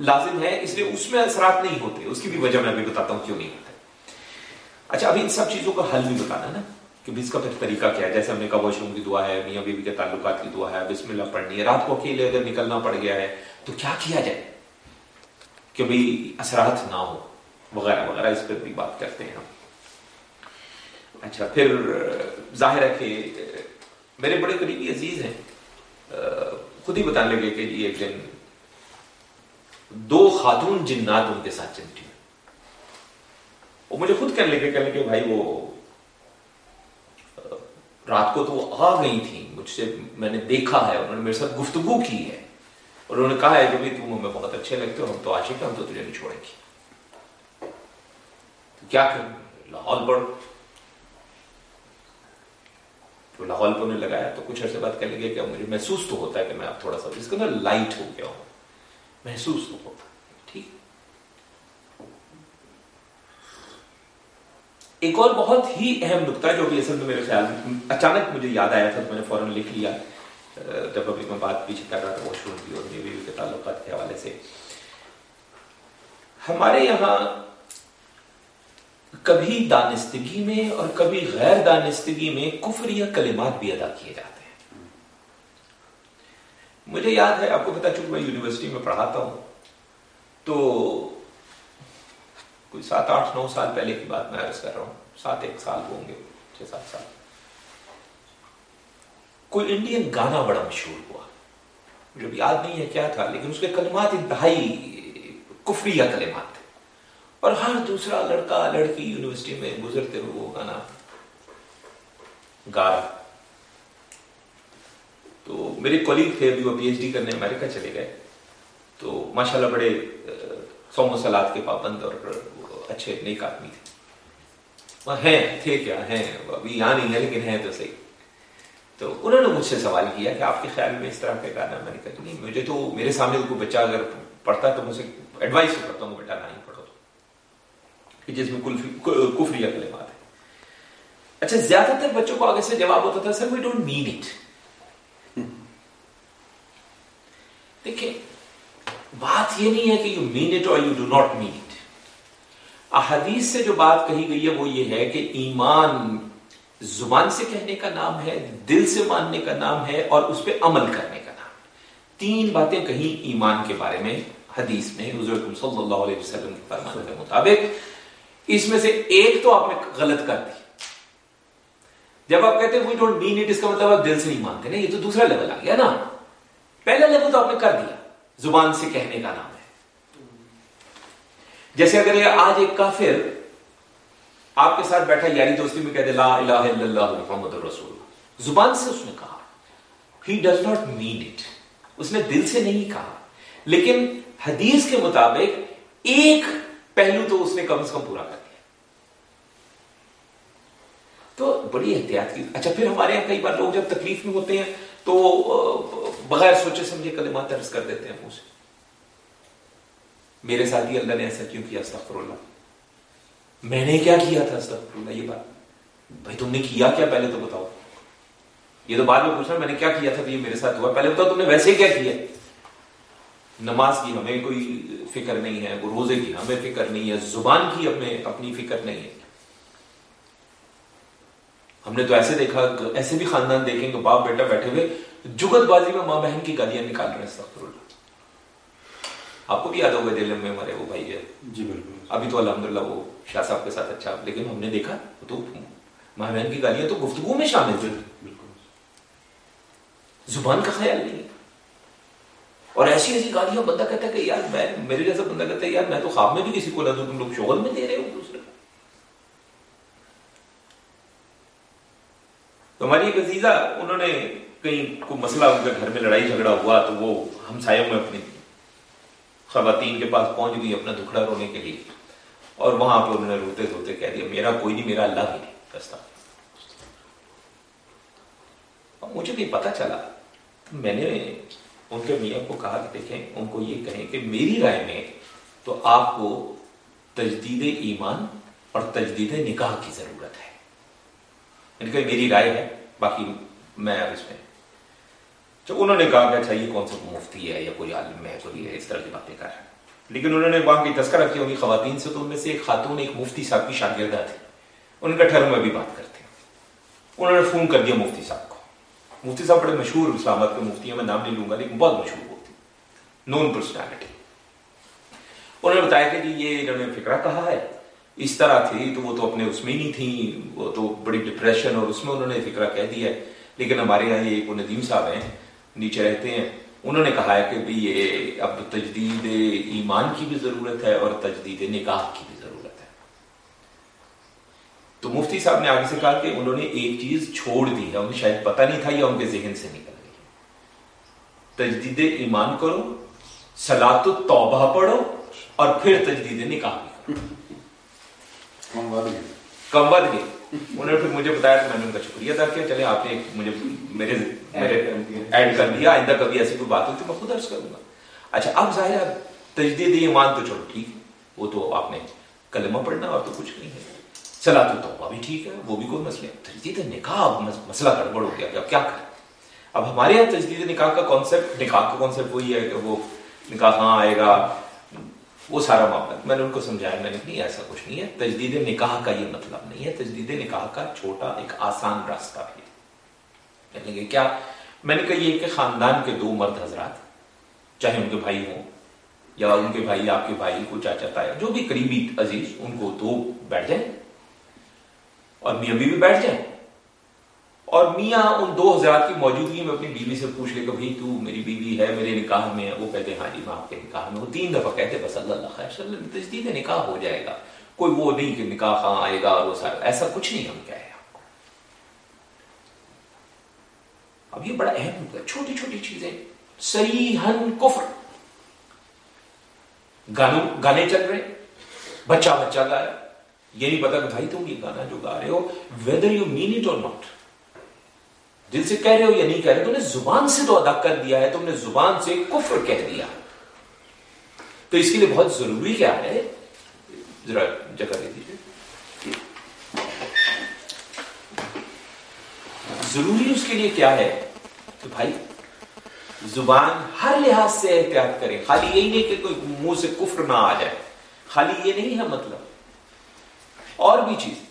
لازم ہے اس لیے اس میں اثرات نہیں ہوتے۔ اس کی بھی وجہ میں ابھی بتاتا ہوں کیوں نہیں ہوتے۔ اچھا ابھی ان سب چیزوں کا حل بھی بتانا نا کہ اس کا پھر طریقہ کیا ہے۔ جیسے ہم نے کہا واش روم کی دعا ہے میاں بیوی کے تعلقات کی دعا ہے بسم اللہ پڑھنی ہے۔ رات کو اکیلے اگر نکلنا پڑ گیا ہے تو کیا کیا جائے؟ کہ بھئی اثرات نہ ہو وغیرہ وغیرہ، اس پر بھی بات کرتے ہیں ہم۔ اچھا پھر، ظاہر ہے کہ، میرے بڑے قریبی عزیز ہیں۔ خود ہی بتانے لگے کہ جی ایک دن دو خاتون جنات ان کے ساتھ چمٹی وہ مجھے خود کہنے لگے کہنے لگے، بھائی، وہ رات کو تو وہ آ گئی تھی مجھ سے میں نے دیکھا ہے، انہوں نے میرے ساتھ گفتگو کی ہے۔ اور انہوں نے کہا ہے کہ بھائی تم ہمیں بہت اچھے لگتے ہو، ہم تو عاشق ہیں، ہم تو تجھے نہیں چھوڑیں گے۔ تو کیا کر؟ لاہور پڑھ تو لاہور پہ انہیں لگایا تو کچھ عرصے بعد کہنے لگے کہ مجھے محسوس تو ہوتا ہے کہ میں اب تھوڑا سا اس کے اندر لائٹ ہو گیا ہوں۔ محسوس تو ہوتا ٹھیک۔ ایک اور بہت ہی اہم نقطہ جو بھی اصل میں میرے خیال اچانک مجھے یاد آیا تھا تو میں نے فوراً لکھ لیا۔ جب ابھی میں بات پیچھے کر رہا تھا واش روم کی اور نیوی کے تعلقات کے حوالے سے ہمارے یہاں کبھی دانستگی میں اور کبھی غیر دانستگی میں کفر یا کلمات بھی ادا کیے جاتے ہیں. مجھے یاد ہے، آپ کو پتا چونکہ میں یونیورسٹی میں پڑھاتا ہوں، تو کوئی سات آٹھ نو سال پہلے کی بات میں عرض کر رہا ہوں، سات ایک سال ہوں گے، چھ سات سال۔ کوئی انڈین گانا بڑا مشہور ہوا۔ مجھے یاد نہیں ہے کیا تھا، لیکن اس کے کلمات انتہائی کفری کلمات تھے۔ اور ہر دوسرا لڑکا لڑکی یونیورسٹی میں گزرتے ہوئے وہ گانا گا رہا۔ تو میرے کولیگ تھے، ابھی وہ پی ایچ ڈی کرنے امریکہ چلے گئے۔ تو ماشاء اللہ بڑے سو مسلات کے پابند اور اچھے نیک آدمی تھے۔ وہ ہیں، تھے کیا؟ ہیں ابھی یہاں نہیں ہے لیکن ہیں تو صحیح۔ تو انہوں نے مجھ سے سوال کیا کہ آپ کے خیال میں اس طرح کا گانا میں نے کہا نہیں، مجھے تو میرے سامنے کوئی بچہ اگر پڑھتا ہے تو مجھے ایڈوائس کرتا ہوں بیٹا نہیں پڑھو کہ جس میں کفری اکلے بات ہے۔ اچھا زیادہ تر بچوں کو آگے سے جواب ہوتا تھا، سر وی ڈونٹ مین اٹ دیکھیں، بات یہ نہیں ہے کہ یو مین اٹ اور you do not mean it احادیث سے جو بات کہی گئی ہے وہ یہ ہے کہ ایمان زبان سے کہنے کا نام ہے، دل سے ماننے کا نام ہے اور اس پہ عمل کرنے کا نام۔ تین باتیں کہیں ایمان کے بارے میں، حدیث میں حضور صلی اللہ علیہ وسلم کے فرمان کے مطابق۔ اس میں سے ایک تو آپ نے غلط کر دی۔ جب آپ کہتے ہیں ڈونٹ مین اٹ اس کا مطلب آپ دل سے نہیں مانتے۔ نا یہ تو دوسرا لیول آ گیا نا۔ پہلا لیول تو آپ نے کر دیا۔ زبان سے کہنے کا نام ہے۔ جیسے اگر یہ آج ایک کافر آپ کے ساتھ بیٹھا یاری یعنی دوستی میں کہتے لا الہ الا اللہ محمد رسول زبان سے اس نے کہا he does not mean it اس نے دل سے نہیں کہا، لیکن حدیث کے مطابق ایک پہلو تو اس نے کم از کم پورا کر دیا۔ تو بڑی احتیاط کی۔ اچھا پھر ہمارے یہاں کئی بار لوگ جب تکلیف میں ہوتے ہیں تو بغیر سوچے سمجھے کلمات درج کر دیتے ہیں منہ سے۔ میرے ساتھ ہی اللہ نے ایسا کیوں کیا؟ استغفر اللہ۔ میں نے کیا کیا تھا استغفر اللہ یہ بات۔ بھائی تم نے کیا کیا پہلے تو بتاؤ۔ یہ تو بعد میں پوچھنا، میں نے کیا کیا تھا تو یہ میرے ساتھ ہوا۔ پہلے بتاؤ، تم نے ویسے کیا کیا؟ نماز کی ہمیں کوئی فکر نہیں ہے روزے کی ہمیں فکر نہیں ہے، زبان کی ہمیں اپنی فکر نہیں ہے۔ ہم نے تو ایسے دیکھا، ایسے بھی خاندان دیکھیں کہ باپ بیٹا بیٹھے ہوئے، جگت بازی میں ماں بہن کی گالیاں نکال رہے ہیں، استغفر اللہ۔ آپ کو بھی یاد ہوگا جیل میں مرے وہ بھائی ہے۔ جی بالکل۔ ابھی تو الحمدللہ وہ شاہ صاحب کے ساتھ اچھا لیکن ہم نے دیکھا تو مہمان کی گالیاں تو گفتگو میں شامل تھے زبان کا خیال نہیں۔ اور ایسی ایسی گالیاں بندہ کہتا ہے کہ یار میں میرے جیسا بندہ کہتا ہے یار میں تو خواب میں بھی کسی کو نہ دوں تم لوگ شغل میں دے رہے ہو دوسرے۔ تو ہماری ایک عزیزہ انہوں نے کہیں کوئی مسئلہ ان کے گھر میں لڑائی جھگڑا ہوا تو وہ ہمسایوں میں اپنی خواتین کے پاس پہنچ گئی اپنا دکھڑا رونے کے لیے اور وہاں پہ انہوں نے روتے دھوتے کہہ دیا، میرا کوئی نہیں، میرا اللہ ہی نہیں. رستہ مجھے بھی پتا چلا، میں نے ان کے میاں کو کہا کہ دیکھیں، ان کو یہ کہیں کہ میری رائے میں تو آپ کو تجدید ایمان اور تجدید نکاح کی ضرورت ہے۔ یعنی کہ میری رائے ہے، باقی میں اب اس میں تو انہوں نے کہا کہ اچھا یہ کون سا مفتی ہے یا کوئی عالم ہے کوئی ہے اس طرح کی باتیں کر رہا ہے۔ لیکن انہوں نے وہاں کی تذکرہ کیا انہیں خواتین سے، تو ان میں سے ایک خاتون، ایک مفتی صاحب کی شاگردہ تھی۔ ان کا ٹھہر میں بھی بات کرتے ہیں۔ انہوں نے فون کر دیا مفتی صاحب کو۔ مفتی صاحب بڑے مشہور اسلام آباد کے مفتی ہیں میں نام نہیں لوں گا، لیکن بہت مشہور ہوتی نون پرسنالٹی انہوں نے بتایا کہ جی یہ انہوں نے فکرہ کہا ہے، اس طرح تھی، تو وہ تو اپنے اس میں نہیں تھیں، وہ تو بڑی ڈپریشن اور اس میں انہوں نے فکرہ کہہ دیا ہے۔ لیکن ہمارے یہاں یہ ایک ندیم صاحب ہیں نیچے رہتے ہیں۔ انہوں نے کہا ہے کہ بھی یہ اب تجدید ایمان کی بھی ضرورت ہے اور تجدید نکاح کی بھی ضرورت ہے۔ تو مفتی صاحب نے آگے سے کہا کہ انہوں نے ایک چیز چھوڑ دی ہے۔ انہیں شاید پتہ نہیں تھا یا ان کے ذہن سے نکل گئی۔ تجدید ایمان کرو سلاد توبہ پڑھو اور پھر تجدید نکاح بھی کرو۔ کم بد گئے انہوں نے پھر مجھے بتایا تو میں نے ان کا شکریہ ادا کیا چلے آپ نے مجھے میرے میرے ایڈ کر دیا، آئندہ کبھی ایسی کوئی بات ہوئی تو میں خود عرض کروں گا۔ اچھا اب ظاہر ہے تجدید ایمان تو چلو ٹھیک ہے وہ تو آپ نے کلمہ پڑھنا اور تو کچھ نہیں ہے۔ چلا تو توبہ بھی ٹھیک ہے، وہ بھی کوئی مسئلہ تجدید نکاح، اب مسئلہ گڑبڑ ہو گیا کہ اب کیا کریں؟ اب ہمارے یہاں تجدید نکاح کا کانسیپٹ نکاح کا کانسیپٹ وہی ہے کہ وہ نکاح کہاں آئے گا وہ سارا معاملہ میں نے ان کو سمجھایا، میں نے نہیں ایسا کچھ نہیں ہے۔ تجدید نکاح کا یہ مطلب نہیں ہے۔ تجدید نکاح کا چھوٹا ایک آسان راستہ بھی یعنی کہ کیا؟ میں نے کہا یہ کہ خاندان کے دو مرد حضرات، چاہے ان کے بھائی ہوں یا ان کے بھائی، آپ کے بھائی کو چاچا، تایا، جو بھی قریبی عزیز، ان کو دو بیٹھ جائیں اور میاں بیوی بیٹھ جائیں۔ اور میاں ان دو حضرات کی موجودگی میں اپنی بیوی سے پوچھ لے کہ بھائی تو میری بیوی ہے میرے نکاح میں، وہ کہتے ہیں ہاں جی میں آپ کے نکاح میں وہ تین دفعہ کہتے بس اللہ اللہ خیر اللہ، تجدید نکاح ہو جائے گا۔ کوئی وہ نہیں کہ نکاح کہاں آئے گا اور وہ سارا۔ ایسا کچھ نہیں ہم کہہ آپ کو اب یہ بڑا اہم ہوتا ہے، چھوٹی چھوٹی چیزیں۔ سریحن کفر۔ گانوں، گانے چل رہے، بچہ بچہ گا رہا۔ یہ نہیں پتا کہ بھائی تم یہ گانا جو گا رہے ہو ویدر یو مین اٹ اور ناٹ دل سے کہہ رہے ہو یا نہیں کہہ رہے تم نے زبان سے تو ادا کر دیا ہے، تم نے زبان سے کفر کہہ دیا۔ تو اس کے لیے بہت ضروری کیا ہے؟ ذرا جگہ دے دیجیے ضروری اس کے لیے کیا ہے؟ کہ بھائی، زبان ہر لحاظ سے احتیاط کرے۔ خالی یہی نہیں کہ کوئی منہ سے کفر نہ آ جائے۔ خالی یہ نہیں ہے مطلب۔ اور بھی چیز۔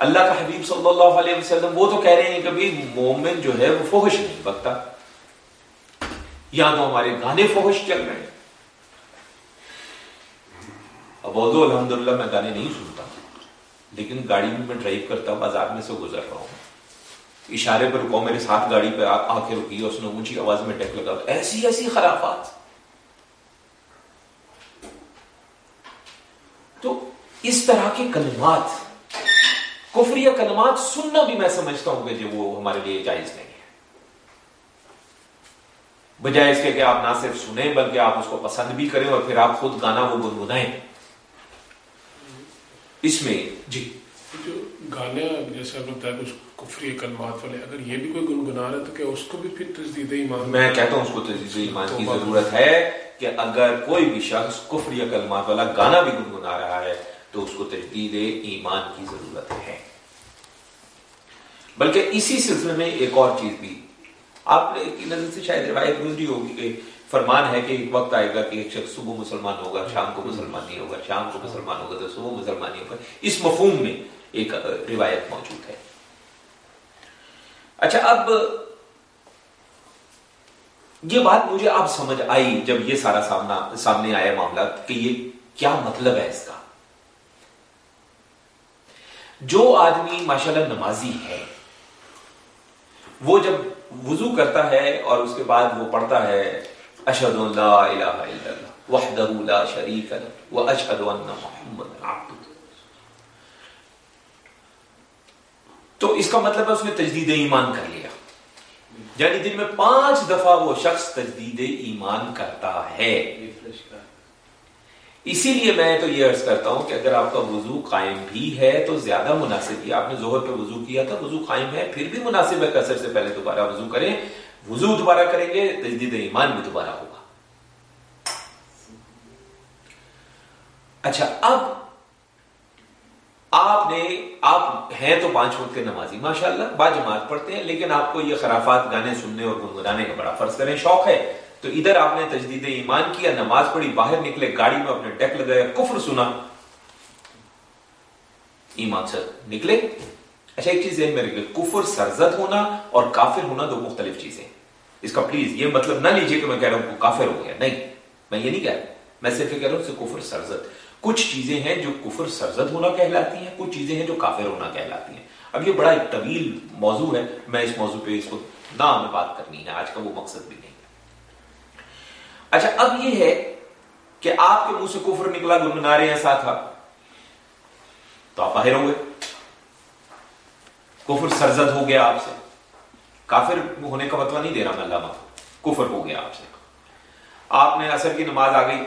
اللہ کا حبیب صلی اللہ علیہ وسلم وہ تو کہہ رہے ہیں کہ بھی مومن جو ہے وہ فوہش نہیں بکتا۔ یا تو ہمارے گانے فوہش چل رہے ہیں۔ اب الحمد للہ میں گانے نہیں سنتا، لیکن گاڑی بھی میں ڈرائیو کرتا ہوں، بازار میں سے گزر رہا ہوں۔ اشارے پر رکو، میرے ساتھ گاڑی پہ آ کے رکی، اس نے اونچی آواز میں ٹیک لگا۔ ایسی ایسی خرافات۔ تو اس طرح کے کلمات کفری کلمات سننا بھی میں سمجھتا ہوں کہ جو وہ ہمارے لیے جائز نہیں ہے۔ بجائے اس کے کہ آپ نہ صرف سنیں بلکہ آپ اس کو پسند بھی کریں اور پھر آپ خود گانا وہ گنگنائیں۔ اس میں جی۔ جو گانے جیسے آپ بتایا کچھ کفری کلمات والے اگر یہ بھی کوئی گنگنا رہا تو کیا اس کو بھی پھر تجدید ایمان؟ میں کہتا ہوں اس کو تجدید ایمان کی ضرورت ہے کہ اگر کوئی بھی شخص کفری کلمات والا گانا بھی گنگنا رہا ہے تو اس کو تجدید ایمان کی ضرورت ہے۔ بلکہ اسی سلسلے میں ایک اور چیز بھی۔ آپ کی نظر سے شاید روایت گزری ہوگی کہ فرمان ہے کہ ایک وقت آئے گا کہ ایک شخص صبح مسلمان ہوگا، شام کو مسلمان نہیں ہوگا، شام کو مسلمان ہوگا، تو صبح مسلمان نہیں ہوگا۔ اس مفہوم میں ایک روایت موجود ہے۔ اچھا اب یہ بات مجھے اب سمجھ آئی جب یہ سارا سامنا سامنے آیا معاملہ کہ یہ کیا مطلب ہے اس کا۔ جو آدمی ماشاءاللہ نمازی ہے، وہ جب وضو کرتا ہے اور اس کے بعد وہ پڑھتا ہے اشد اللہ الہ الا اللہ، وحدہ لا شریک لہ ان محمد عبد تو اس کا مطلب ہے اس نے تجدید ایمان کر لیا۔ یعنی دن میں پانچ دفعہ وہ شخص تجدید ایمان کرتا ہے۔ اسی لیے میں تو یہ عرض کرتا ہوں کہ اگر آپ کا وضو قائم بھی ہے تو زیادہ مناسب ہے آپ نے ظہر پہ وضو کیا تھا، وضو قائم ہے، پھر بھی مناسب ہے کثر سے پہلے دوبارہ وضو کریں۔ وضو دوبارہ کریں گے، تجدید ایمان بھی دوبارہ ہوگا۔ اچھا اب آپ نے، آپ ہیں تو پانچ وقت کے نمازی ماشاء اللہ با جماعت پڑھتے ہیں، لیکن آپ کو یہ خرافات گانے سننے اور گنگنانے کا بڑا فرض کریں، شوق ہے۔ تو ادھر آپ نے تجدید ایمان کیا نماز پڑھی، باہر نکلے گاڑی میں اپنے ڈیک لگایا، کفر سنا۔ ایمان سے نکلے۔ اچھا ایک چیز ہے میرے لیے کفر سرزد ہونا اور کافر ہونا دو مختلف چیزیں اس کا پلیز یہ مطلب نہ لیجیے کہ میں کہہ رہا ہوں کافر ہو گیا۔ نہیں، میں یہ نہیں کہہ رہا میں صرف یہ کہہ رہا ہوں کفر سرزد۔ کچھ چیزیں ہیں جو کفر سرزد ہونا کہلاتی ہیں، کچھ چیزیں ہیں جو کافر ہونا کہلاتی ہیں۔ اب یہ بڑا ایک طویل موضوع ہے، میں اس موضوع پہ اس کو نہ ہمیں بات کرنی ہے۔ آج کا وہ مقصد بھی نہیں۔ اچھا اب یہ ہے کہ آپ کے منہ سے کفر نکلا گنگنا رہے ہیں ساتھ تو آپ باہر ہوں گے۔ کفر سرزد ہو گیا آپ سے۔ کافر ہونے کا مطلب نہیں دے رہا میں اللہ کفر ہو گیا آپ سے۔ آپ نے اثر کی نماز آ گئی۔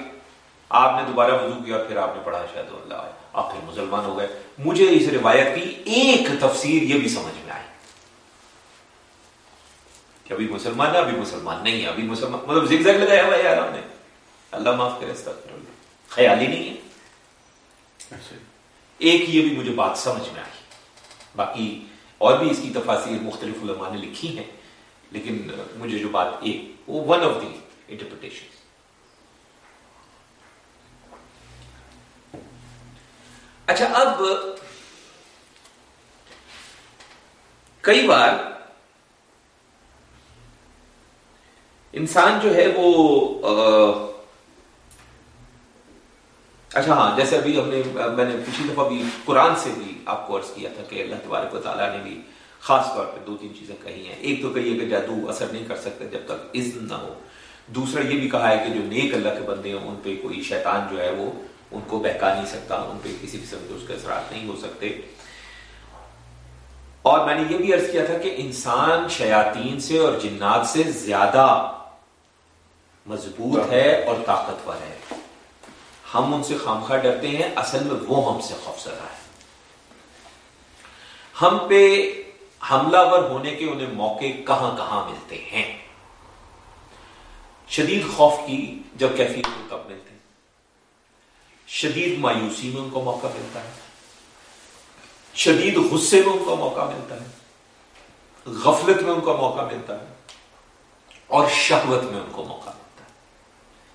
آپ نے دوبارہ وضو کیا، پھر آپ نے پڑھا، شاید اللہ آپ پھر مسلمان ہو گئے۔ مجھے اس روایت کی ایک تفسیر یہ بھی سمجھ میں کہ ابھی مسلمان ہے ابھی مسلمان نہیں ہے ابھی مسلمان مطلب زگ زگ لگایا ہوا یار ہم نے۔ اللہ معاف کرے خیال ہی نہیں ہے۔ ایک یہ بھی مجھے بات سمجھ میں آئی۔ باقی اور بھی اس کی تفاصیر مختلف علماء نے لکھی ہیں لیکن مجھے جو بات ایک وہ ون آف دی انٹرپریٹیشن اچھا اب کئی بار انسان جو ہے وہ اچھا ہاں جیسے ابھی ہم نے، میں نے پچھلی دفعہ بھی قرآن سے بھی آپ کو عرض کیا تھا کہ اللہ تبارک و تعالیٰ نے بھی خاص طور پہ دو تین چیزیں کہی ہیں۔ ایک تو کہیے کہ جادو اثر نہیں کر سکتے جب تک اذن نہ ہو۔ دوسرا یہ بھی کہا ہے کہ جو نیک اللہ کے بندے ہیں ان پہ کوئی شیطان جو ہے وہ ان کو بہکا نہیں سکتا، ان پہ کسی قسم کے اس کے اثرات نہیں ہو سکتے۔ اور میں نے یہ بھی عرض کیا تھا کہ انسان شیاطین سے اور جنات سے زیادہ مضبوط ہے اور طاقتور ہے۔ ہم ان سے خامخواہ ڈرتے ہیں، اصل میں وہ ہم سے خوف زدہ ہے ہم پہ حملہ ور ہونے کے انہیں موقع کہاں کہاں ملتے ہیں۔ شدید خوف کی جب کیفیت کو کب ملتے ہیں۔ شدید مایوسی میں ان کو موقع ملتا ہے۔ شدید غصے میں ان کو موقع ملتا ہے۔ غفلت میں ان کو موقع ملتا ہے۔ اور شہوت میں ان کو موقع ملتا ہے۔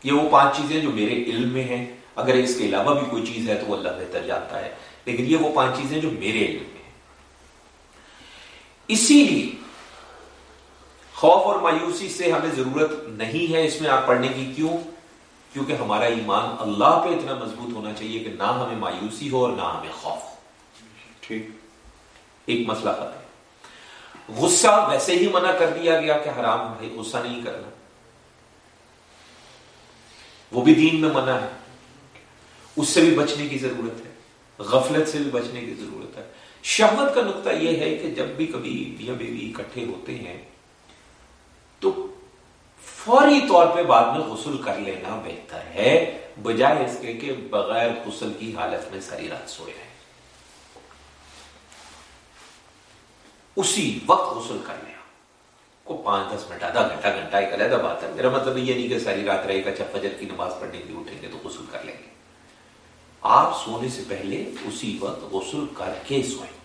یہ وہ پانچ چیزیں جو میرے علم میں ہیں اگر اس کے علاوہ بھی کوئی چیز ہے تو وہ اللہ بہتر جانتا ہے۔ لیکن یہ وہ پانچ چیزیں جو میرے علم میں ہیں۔ اسی لیے خوف اور مایوسی سے ہمیں ضرورت نہیں ہے اس میں آپ پڑھنے کی۔ کیوں؟ کیونکہ ہمارا ایمان اللہ پہ اتنا مضبوط ہونا چاہیے کہ نہ ہمیں مایوسی ہو اور نہ ہمیں خوف۔ ہو ٹھیک۔ ایک مسئلہ ختم۔ غصہ ویسے ہی منع کر دیا گیا کہ حرام ہے غصہ نہیں کرنا۔ وہ بھی دین میں منع ہے۔ اس سے بھی بچنے کی ضرورت ہے۔ غفلت سے بھی بچنے کی ضرورت ہے۔ شہوت کا نقطہ یہ ہے کہ جب بھی کبھی میاں بیوی اکٹھے ہوتے ہیں، تو فوری طور پہ بعد میں غسل کر لینا بہتر ہے، بجائے اس کے کہ بغیر غسل کی حالت میں ساری رات سوئے رہے اسی وقت غسل کر لیں۔ کو پانچ دس منٹ، آدھا گھنٹہ گھنٹہ ایک علیحدہ بات ہے۔ میرا مطلب یہ نہیں کہ ساری رات رہے گا اچھا جب فجر کی نماز پڑھنے کے لیے اٹھیں گے تو غسل کر لیں گے۔ آپ سونے سے پہلے اسی وقت غسل کر کے سوئیں۔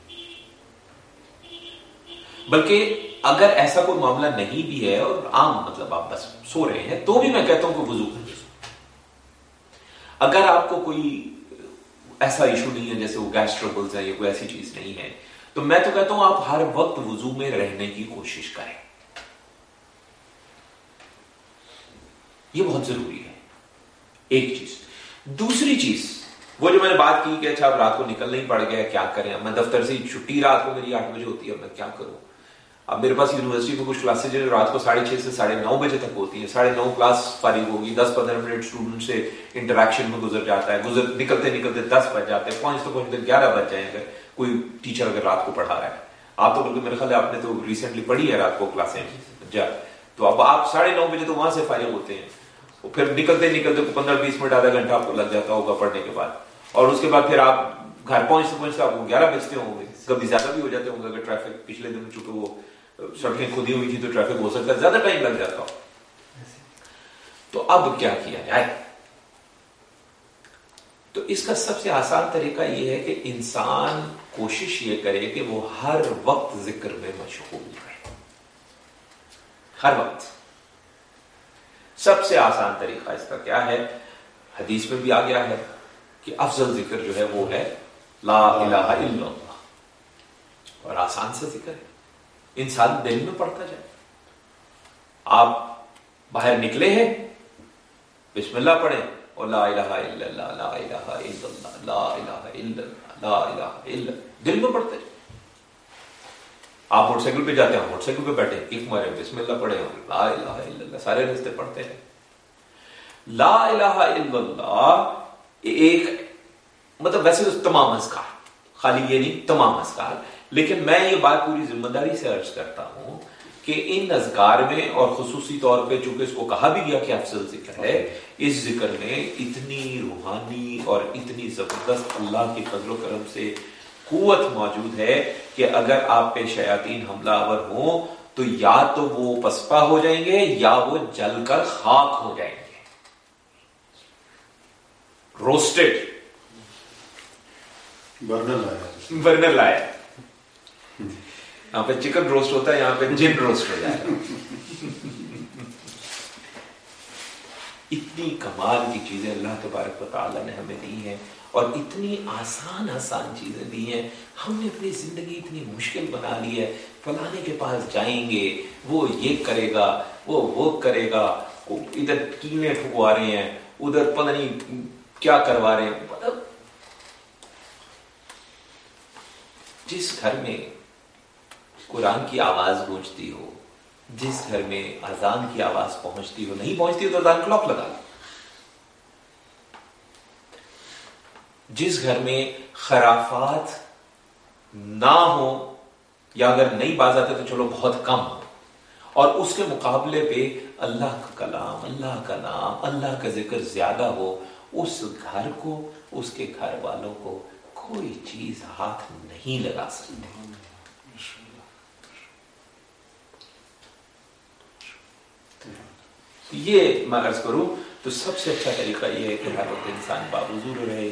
بلکہ اگر ایسا کوئی معاملہ نہیں بھی ہے اور عام مطلب آپ بس سو رہے ہیں، تو بھی میں کہتا ہوں کہ وضو کر کے اگر آپ کو کوئی ایسا ایشو نہیں ہے جیسے وہ گیس ٹربلز ہیں یا کوئی ایسی چیز نہیں ہے، تو میں تو کہتا ہوں آپ ہر وقت وضو میں رہنے کی کوشش کریں۔ یہ بہت ضروری ہے۔ ایک چیز۔ دوسری چیز، وہ جو میں نے بات کی کہ اچھا اب رات کو نکل نہیں پڑ گیا کیا کریں؟ میں دفتر سے چھٹی رات کو میری آٹھ بجے ہوتی ہے میں کیا کروں؟ اب میرے پاس یونیورسٹی میں کچھ کلاسز جو رات کو ساڑھے چھ سے ساڑھے نو بجے تک ہوتی ہیں۔ ساڑھے نو کلاس فارغ ہوگی، دس پندرہ منٹ اسٹوڈنٹ سے انٹریکشن میں گزر جاتا ہے۔ گزر، نکلتے نکلتے دس بج جاتے ہیں، پہنچتے پہنچتے گیارہ بج جائیں اگر کوئی ٹیچر اگر رات کو پڑھا رہا ہے۔ آپ تو بلکہ میرے خیال ہے آپ نے تو ریسنٹلی پڑھی ہے رات کو کلاسیں۔ جا۔ تو اب آپ ساڑھے نو بجے تو وہاں سے فارغ ہوتے ہیں۔ پھر نکلتے نکلتے پندرہ بیس منٹ آدھا گھنٹہ آپ کو لگ جاتا ہوگا پڑھنے کے بعد۔ اور اس کے بعد پھر آپ گھر پہنچتے پہنچتے آپ کو گیارہ بجتے ہوں گے۔ کبھی زیادہ بھی ہو جاتے ہوں گے اگر ٹریفک پچھلے دن چونکہ وہ سڑکیں کھدی ہوئی تھی تو ٹریفک ہو سکتا ہے، زیادہ ٹائم لگ جاتا ہو۔ تو اب کیا کیا جائے؟ تو اس کا سب سے آسان طریقہ یہ ہے کہ انسان کوشش یہ کرے کہ وہ ہر وقت ذکر میں مشغول رہے۔ ہر وقت۔ سب سے آسان طریقہ اس کا کیا ہے؟ حدیث میں بھی آ گیا ہے کہ افضل ذکر جو ہے وہ ہے لا الہ الا اللہ۔ اور آسان سے ذکر ہے۔ انسان دل میں پڑھتا جائے۔ آپ باہر نکلے ہیں، بسم اللہ پڑھیں۔ اور لا الہ الا اللہ، لا الہ الا اللہ، لا الہ الا اللہ، لا الہ الا دل میں پڑھتے جائیں آپ موٹر سائیکل پہ جاتے ہیں موٹر سائیکل پہ بیٹھے ایک مارے بسم اللہ پڑھے ہوں لا الہ الا اللہ، سارے رستے پڑھتے ہیں۔ لا الہ الا اللہ ایک مطلب ویسے تو تمام اذکار خالی یہ نہیں، تمام اذکار لیکن میں یہ بات پوری ذمہ داری سے عرض کرتا ہوں کہ ان اذکار میں اور خصوصی طور پہ چونکہ اس کو کہا بھی گیا کہ افضل ذکر ہے اس ذکر میں اتنی روحانی اور اتنی زبردست اللہ کی فضل و کرم سے قوت موجود ہے کہ اگر آپ پہ شیاطین حملہ آور ہوں تو یا تو وہ پسپا ہو جائیں گے یا وہ جل کر خاک ہو جائیں گے۔ روسٹڈ برنر لایا برنر لایا یہاں پہ چکن روسٹ ہوتا ہے یہاں پہ جن روسٹ ہو جائے اتنی کمال کی چیزیں اللہ تبارک و تعالیٰ نے ہمیں دی ہیں۔ اور اتنی آسان آسان چیزیں دی ہیں۔ ہم نے اپنی زندگی اتنی مشکل بنا لی ہے۔ فلانے کے پاس جائیں گے، وہ یہ کرے گا، وہ وہ کرے گا۔ ادھر کینے ٹھکوا رہے ہیں، ادھر پتہ نہیں کیا کروا رہے ہیں۔ مطلب جس گھر میں قرآن کی آواز گونجتی ہو، جس گھر میں اذان کی آواز پہنچتی ہو، نہیں پہنچتی ہو تو اذان کلاک لگا لو۔ جس گھر میں خرافات نہ ہو یا اگر نہیں باز آتے تو چلو بہت کم ہو اور اس کے مقابلے پہ اللہ کا کلام، اللہ کا نام، اللہ کا ذکر زیادہ ہو، اس گھر کو، اس کے گھر والوں کو کوئی چیز ہاتھ نہیں لگا سکتے۔ یہ میں عرض کروں، تو سب سے اچھا طریقہ یہ ہے کہ ہر وقت انسان باوضور رہے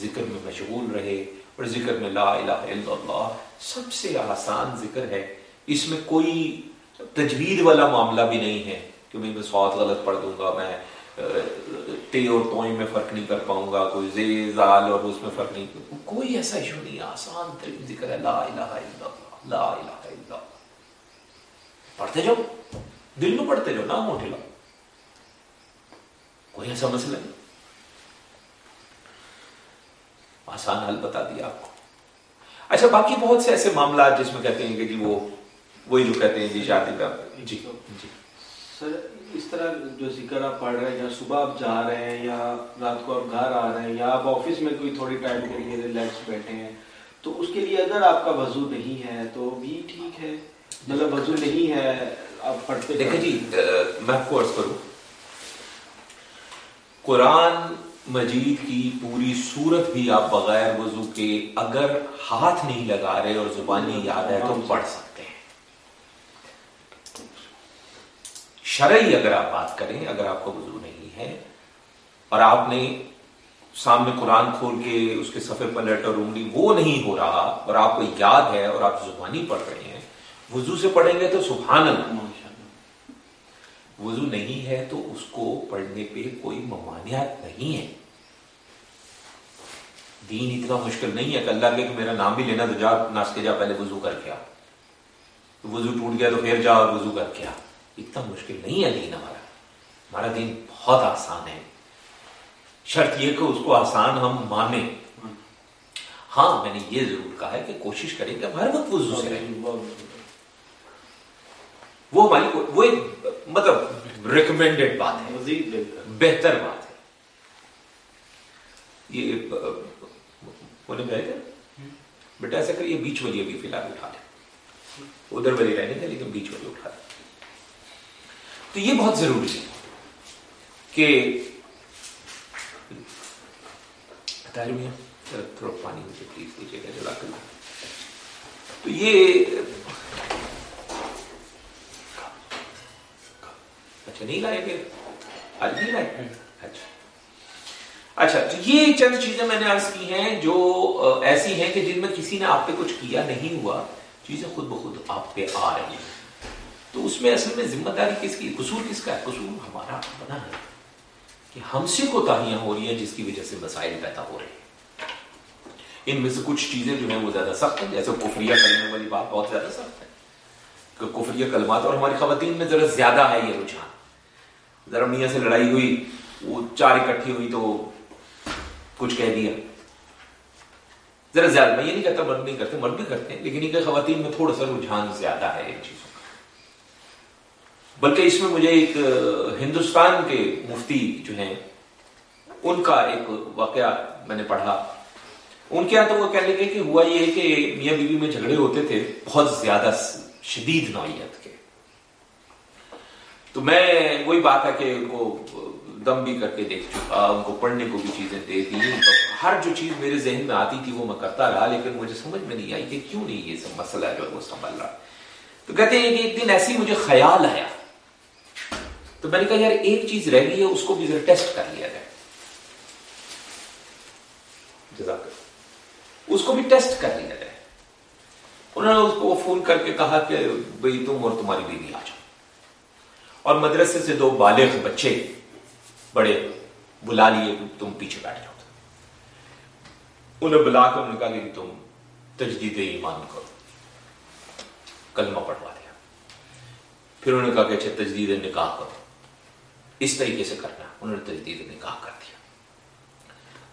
ذکر میں مشغول رہے اور ذکر میں لا الہ الا اللہ، سب سے آسان ذکر ہے۔ اس میں کوئی تجوید والا معاملہ بھی نہیں ہے کہ میں سوات غلط پڑھ دوں گا، میں تے اور توئیں میں فرق نہیں کر پاؤں گا، کوئی زی زال اور اس میں فرق نہیں۔ کوئی ایسا ایشو نہیں، آسان ترین ذکر ہے، لا الہ الا اللہ، لا الہ الا اللہ۔ پڑھتے جاؤ، دل میں پڑھتے جاؤ، نہ موٹے لاؤ۔ کوئی ایسا مسئلہ نہیں۔ آسان حل بتا دیا آپ کو۔ اچھا باقی بہت سے ایسے معاملات جس میں کہتے ہیں کہ جی وہ وہی جو کہتے ہیں جی شادی کا۔ جی۔ جی۔ سر اس طرح جو ذکر آپ پڑھ رہے ہیں یا صبح آپ جا رہے ہیں یا رات کو آپ گھر آ رہے ہیں یا آپ آفس میں کوئی تھوڑی ٹائم کے لیے ریلیکس بیٹھے ہیں تو اس کے لیے اگر آپ کا وضو نہیں ہے تو بھی ٹھیک ہے؟ مطلب وضو نہیں ہے آپ پڑھتے دیکھیں جی میں آپ کو عرض کروں۔ قرآن مجید کی پوری صورت بھی آپ بغیر وضو کے اگر ہاتھ نہیں لگا رہے اور زبانی یاد ہے تو پڑھ سکتے ہیں۔ شرعی اگر آپ بات کریں، اگر آپ کو وضو نہیں ہے اور آپ نے سامنے قرآن کھول کے اس کے صفحے پر لیٹر انگلی، وہ نہیں ہو رہا اور آپ کو یاد ہے اور آپ زبانی پڑھ رہے ہیں، وضو سے پڑھیں گے تو سبحان اللہ۔ وضو نہیں ہے تو اس کو پڑھنے پہ کوئی ممانعت نہیں ہے۔ دین اتنا مشکل نہیں ہے کہ اللہ کے کہ میرا نام بھی لینا تو جا ناچ کے جا، پہلے وضو کر کے آ وضو ٹوٹ گیا تو پھر جا اور وضو کر کے آ اتنا مشکل نہیں ہے دین ہمارا۔ ہمارا دین بہت آسان ہے۔ شرط یہ کہ اس کو آسان ہم مانیں۔ ہاں میں نے یہ ضرور کہا ہے کہ کوشش کریں کہ ہر وقت وضو سے رہیں۔ وہ ہماری وہ ایک مطلب ریکمینڈیڈ بات ہے۔ مزید بہتر بات ہے۔ یہ بیٹا ایسا کریے بیچ والی ابھی فی الحال اٹھا لیں ادھر والی رہنے کا لیکن بیچ والی اٹھا تو یہ بہت ضروری ہے کہ تھوڑا پانی مجھے پلیز دیجیے گا جلا کر۔ تو یہ اچھا نہیں لائے گے آج نہیں لائے اچھا۔ اچھا تو یہ چند چیزیں میں نے عرض کی ہیں جو ایسی ہیں کہ جن میں کسی نے آپ پہ کچھ کیا نہیں ہوا، چیزیں خود بخود آپ پہ آ رہی ہیں۔ تو اس میں اصل میں ذمہ داری کس کی، قصور کس کا ہے؟ قصور ہمارا اپنا ہے کہ ہم سے کوتاہیاں ہو رہی ہیں جس کی وجہ سے مسائل پیدا ہو رہے ہیں۔ ان میں سے کچھ چیزیں جو ہیں وہ زیادہ سخت ہیں، جیسے کفریہ کرنے والی بات بہت زیادہ سخت ہے۔ کہ کفریہ کلمات اور ہماری خواتین میں ذرا زیادہ ہے یہ رجحان۔ ذرا میاں سے لڑائی ہوئی، وہ چار اکٹھی ہوئی تو کچھ کہہ دیا۔ ذرا زیادہ، میں یہ نہیں کہتا مرد نہیں کرتے، مرد بھی کرتے ہیں، لیکن ان خواتین میں تھوڑا سا رجحان زیادہ ہے ان چیزوں کا۔ بلکہ اس میں مجھے ایک ہندوستان کے مفتی جو ہیں، ان کا ایک واقعہ میں نے پڑھا۔ ان کے یہاں تو وہ کہہ لگے کہ ہوا یہ ہے کہ میاں بیوی میں جھگڑے ہوتے تھے، بہت زیادہ شدید نوعیت۔ تو میں وہی بات ہے کہ ان کو دم بھی کر کے دیکھ چکا، ان کو پڑھنے کو بھی چیزیں دے دی۔ ہر جو چیز میرے ذہن میں آتی تھی وہ میں کرتا رہا، لیکن مجھے سمجھ میں نہیں آئی کہ کیوں نہیں یہ سب مسئلہ جو ہے وہ سنبھل رہا۔ تو کہتے ہیں کہ ایک دن ایسی مجھے خیال آیا۔ تو میں نے کہا، یار، ایک چیز رہ گئی ہے، اس کو بھی ذرا ٹیسٹ کر لیا جائے۔ جزاک اس کو بھی ٹیسٹ کر لیا جائے۔ انہوں نے اس کو فون کر کے کہا کہ بھئی تم اور تمہاری بیوی آ جاؤ۔ اور مدرسے سے دو بالغ بچے بڑے بلا لیے تم پیچھے بیٹھ جاؤ انہیں بلا کر انہوں نے کہا کہ تم تجدید ایمان کرو۔ کلمہ پڑھوا دیا۔ پھر انہوں نے کہا کہ اچھا تجدید نکاح کرو۔ اس طریقے سے کرنا۔ انہوں نے تجدید نکاح کر دیا۔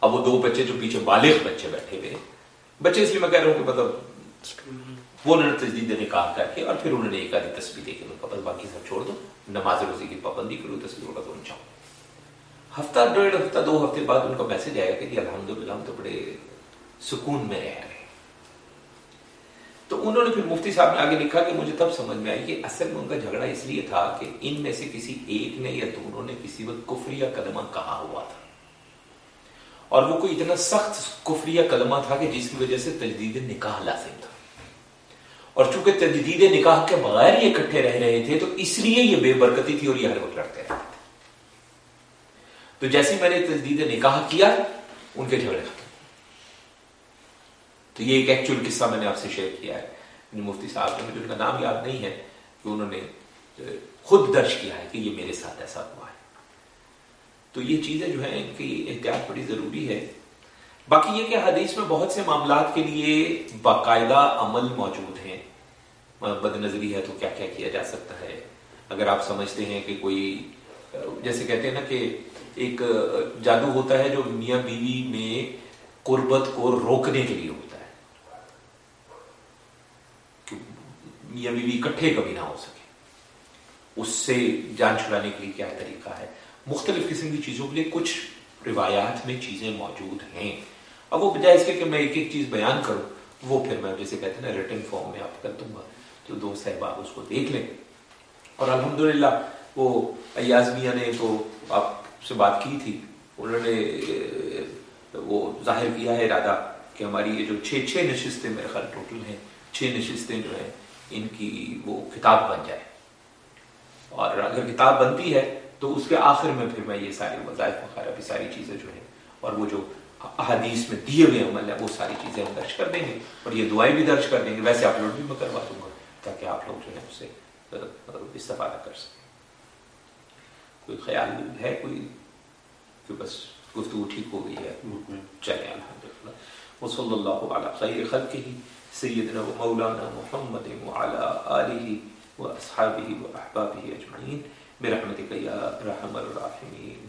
اب وہ دو بچے جو پیچھے بالغ بچے بیٹھے ہوئے، بچے اس لیے میں کہہ رہا ہوں کہ مطلب وہ انہوں نے تجدید نکاح کر کے اور پھر انہوں نے ایک آدھی تصویر دے کے بس باقی سب چھوڑ دو۔ نماز روزی کی پابندی کرو تصویروں کا تو اچھا جاؤ ہفتہ ڈیڑھ ہفتہ دو ہفتے بعد ان کا میسج آیا کہ جی الحمد للہ ہم تو بڑے سکون میں رہ رہے تو انہوں نے پھر مفتی صاحب نے آگے لکھا کہ مجھے تب سمجھ میں آئی کہ اصل میں ان کا جھگڑا اس لیے تھا کہ ان میں سے کسی ایک نے یا دونوں نے کسی وقت کفریہ کلمہ کہا ہوا تھا۔ اور وہ کوئی اتنا سخت کفریہ کلمہ تھا کہ جس کی وجہ سے تجدید نکاح لازم تھا۔ اور چونکہ تجدید نکاح کے بغیر یہ اکٹھے رہ رہے تھے، تو اس لیے یہ بے برکتی تھی اور یہ ہر وقت لڑتے رہتے تھے۔ تو جیسے میں نے تجدید نکاح کیا، ان کے جھگڑے ختم۔ تو یہ ایک ایکچوئل قصہ میں نے آپ سے شیئر کیا ہے۔ یعنی مفتی صاحب نے مجھے ان کا نام یاد نہیں ہے کہ انہوں نے خود درج کیا ہے کہ یہ میرے ساتھ ایسا ہوا ہے۔ تو یہ چیزیں جو ہیں، ان کی احتیاط بڑی ضروری ہے۔ باقی یہ کہ حدیث میں بہت سے معاملات کے لیے باقاعدہ عمل موجود ہیں۔ بد نظری ہے تو کیا کیا کیا جا سکتا ہے؟ اگر آپ سمجھتے ہیں کہ کوئی جیسے کہتے ہیں نا کہ ایک جادو ہوتا ہے جو میاں بیوی میں قربت کو روکنے کے لیے ہوتا ہے۔ کہ میاں بیوی اکٹھے کبھی نہ ہو سکے۔ اس سے جان چھڑانے کے لیے کیا طریقہ ہے؟ مختلف قسم کی چیزوں کے لیے کچھ روایات میں چیزیں موجود ہیں۔ اب وہ بجائے اس کے کہ میں ایک ایک چیز بیان کروں، وہ پھر میں جیسے کہتے ہیں نا ریٹن فارم میں آپ کر دوں گا تو دو صاحباب اس کو دیکھ لیں۔ اور الحمدللہ وہ ایاز میاں نے تو آپ سے بات کی تھی۔ انہوں نے، وہ ظاہر کیا ہے ارادہ کہ ہماری یہ جو چھ چھ نشستیں میرے خیال ٹوٹل ہیں، چھ نشستیں جو ہیں، ان کی وہ کتاب بن جائے۔ اور اگر کتاب بنتی ہے تو اس کے آخر میں پھر میں یہ ساری وظائف وغیرہ بھی ساری چیزیں جو ہیں، اور وہ جو احادیث میں دیے ہوئے عمل ہے وہ ساری چیزیں ہم درج کر دیں گے اور یہ دعائیں بھی درج کر دیں گے۔ ویسے اپلوڈ بھی میں کروا دوں گا تاکہ آپ لوگ جو ہے اس سے استفادہ کر سکیں۔ کوئی خیال ہے؟ کوئی؟ کہ بس گفتگو ٹھیک ہو گئی ہے۔ چلے الحمد للہ وہ صلی اللہ علیہ خیر خلق ہی سیدنا و مولانا محمد وعلى آلہ و اصحابہ و احبابہ اجمعین۔ برحمتک یا رحم الراحمین۔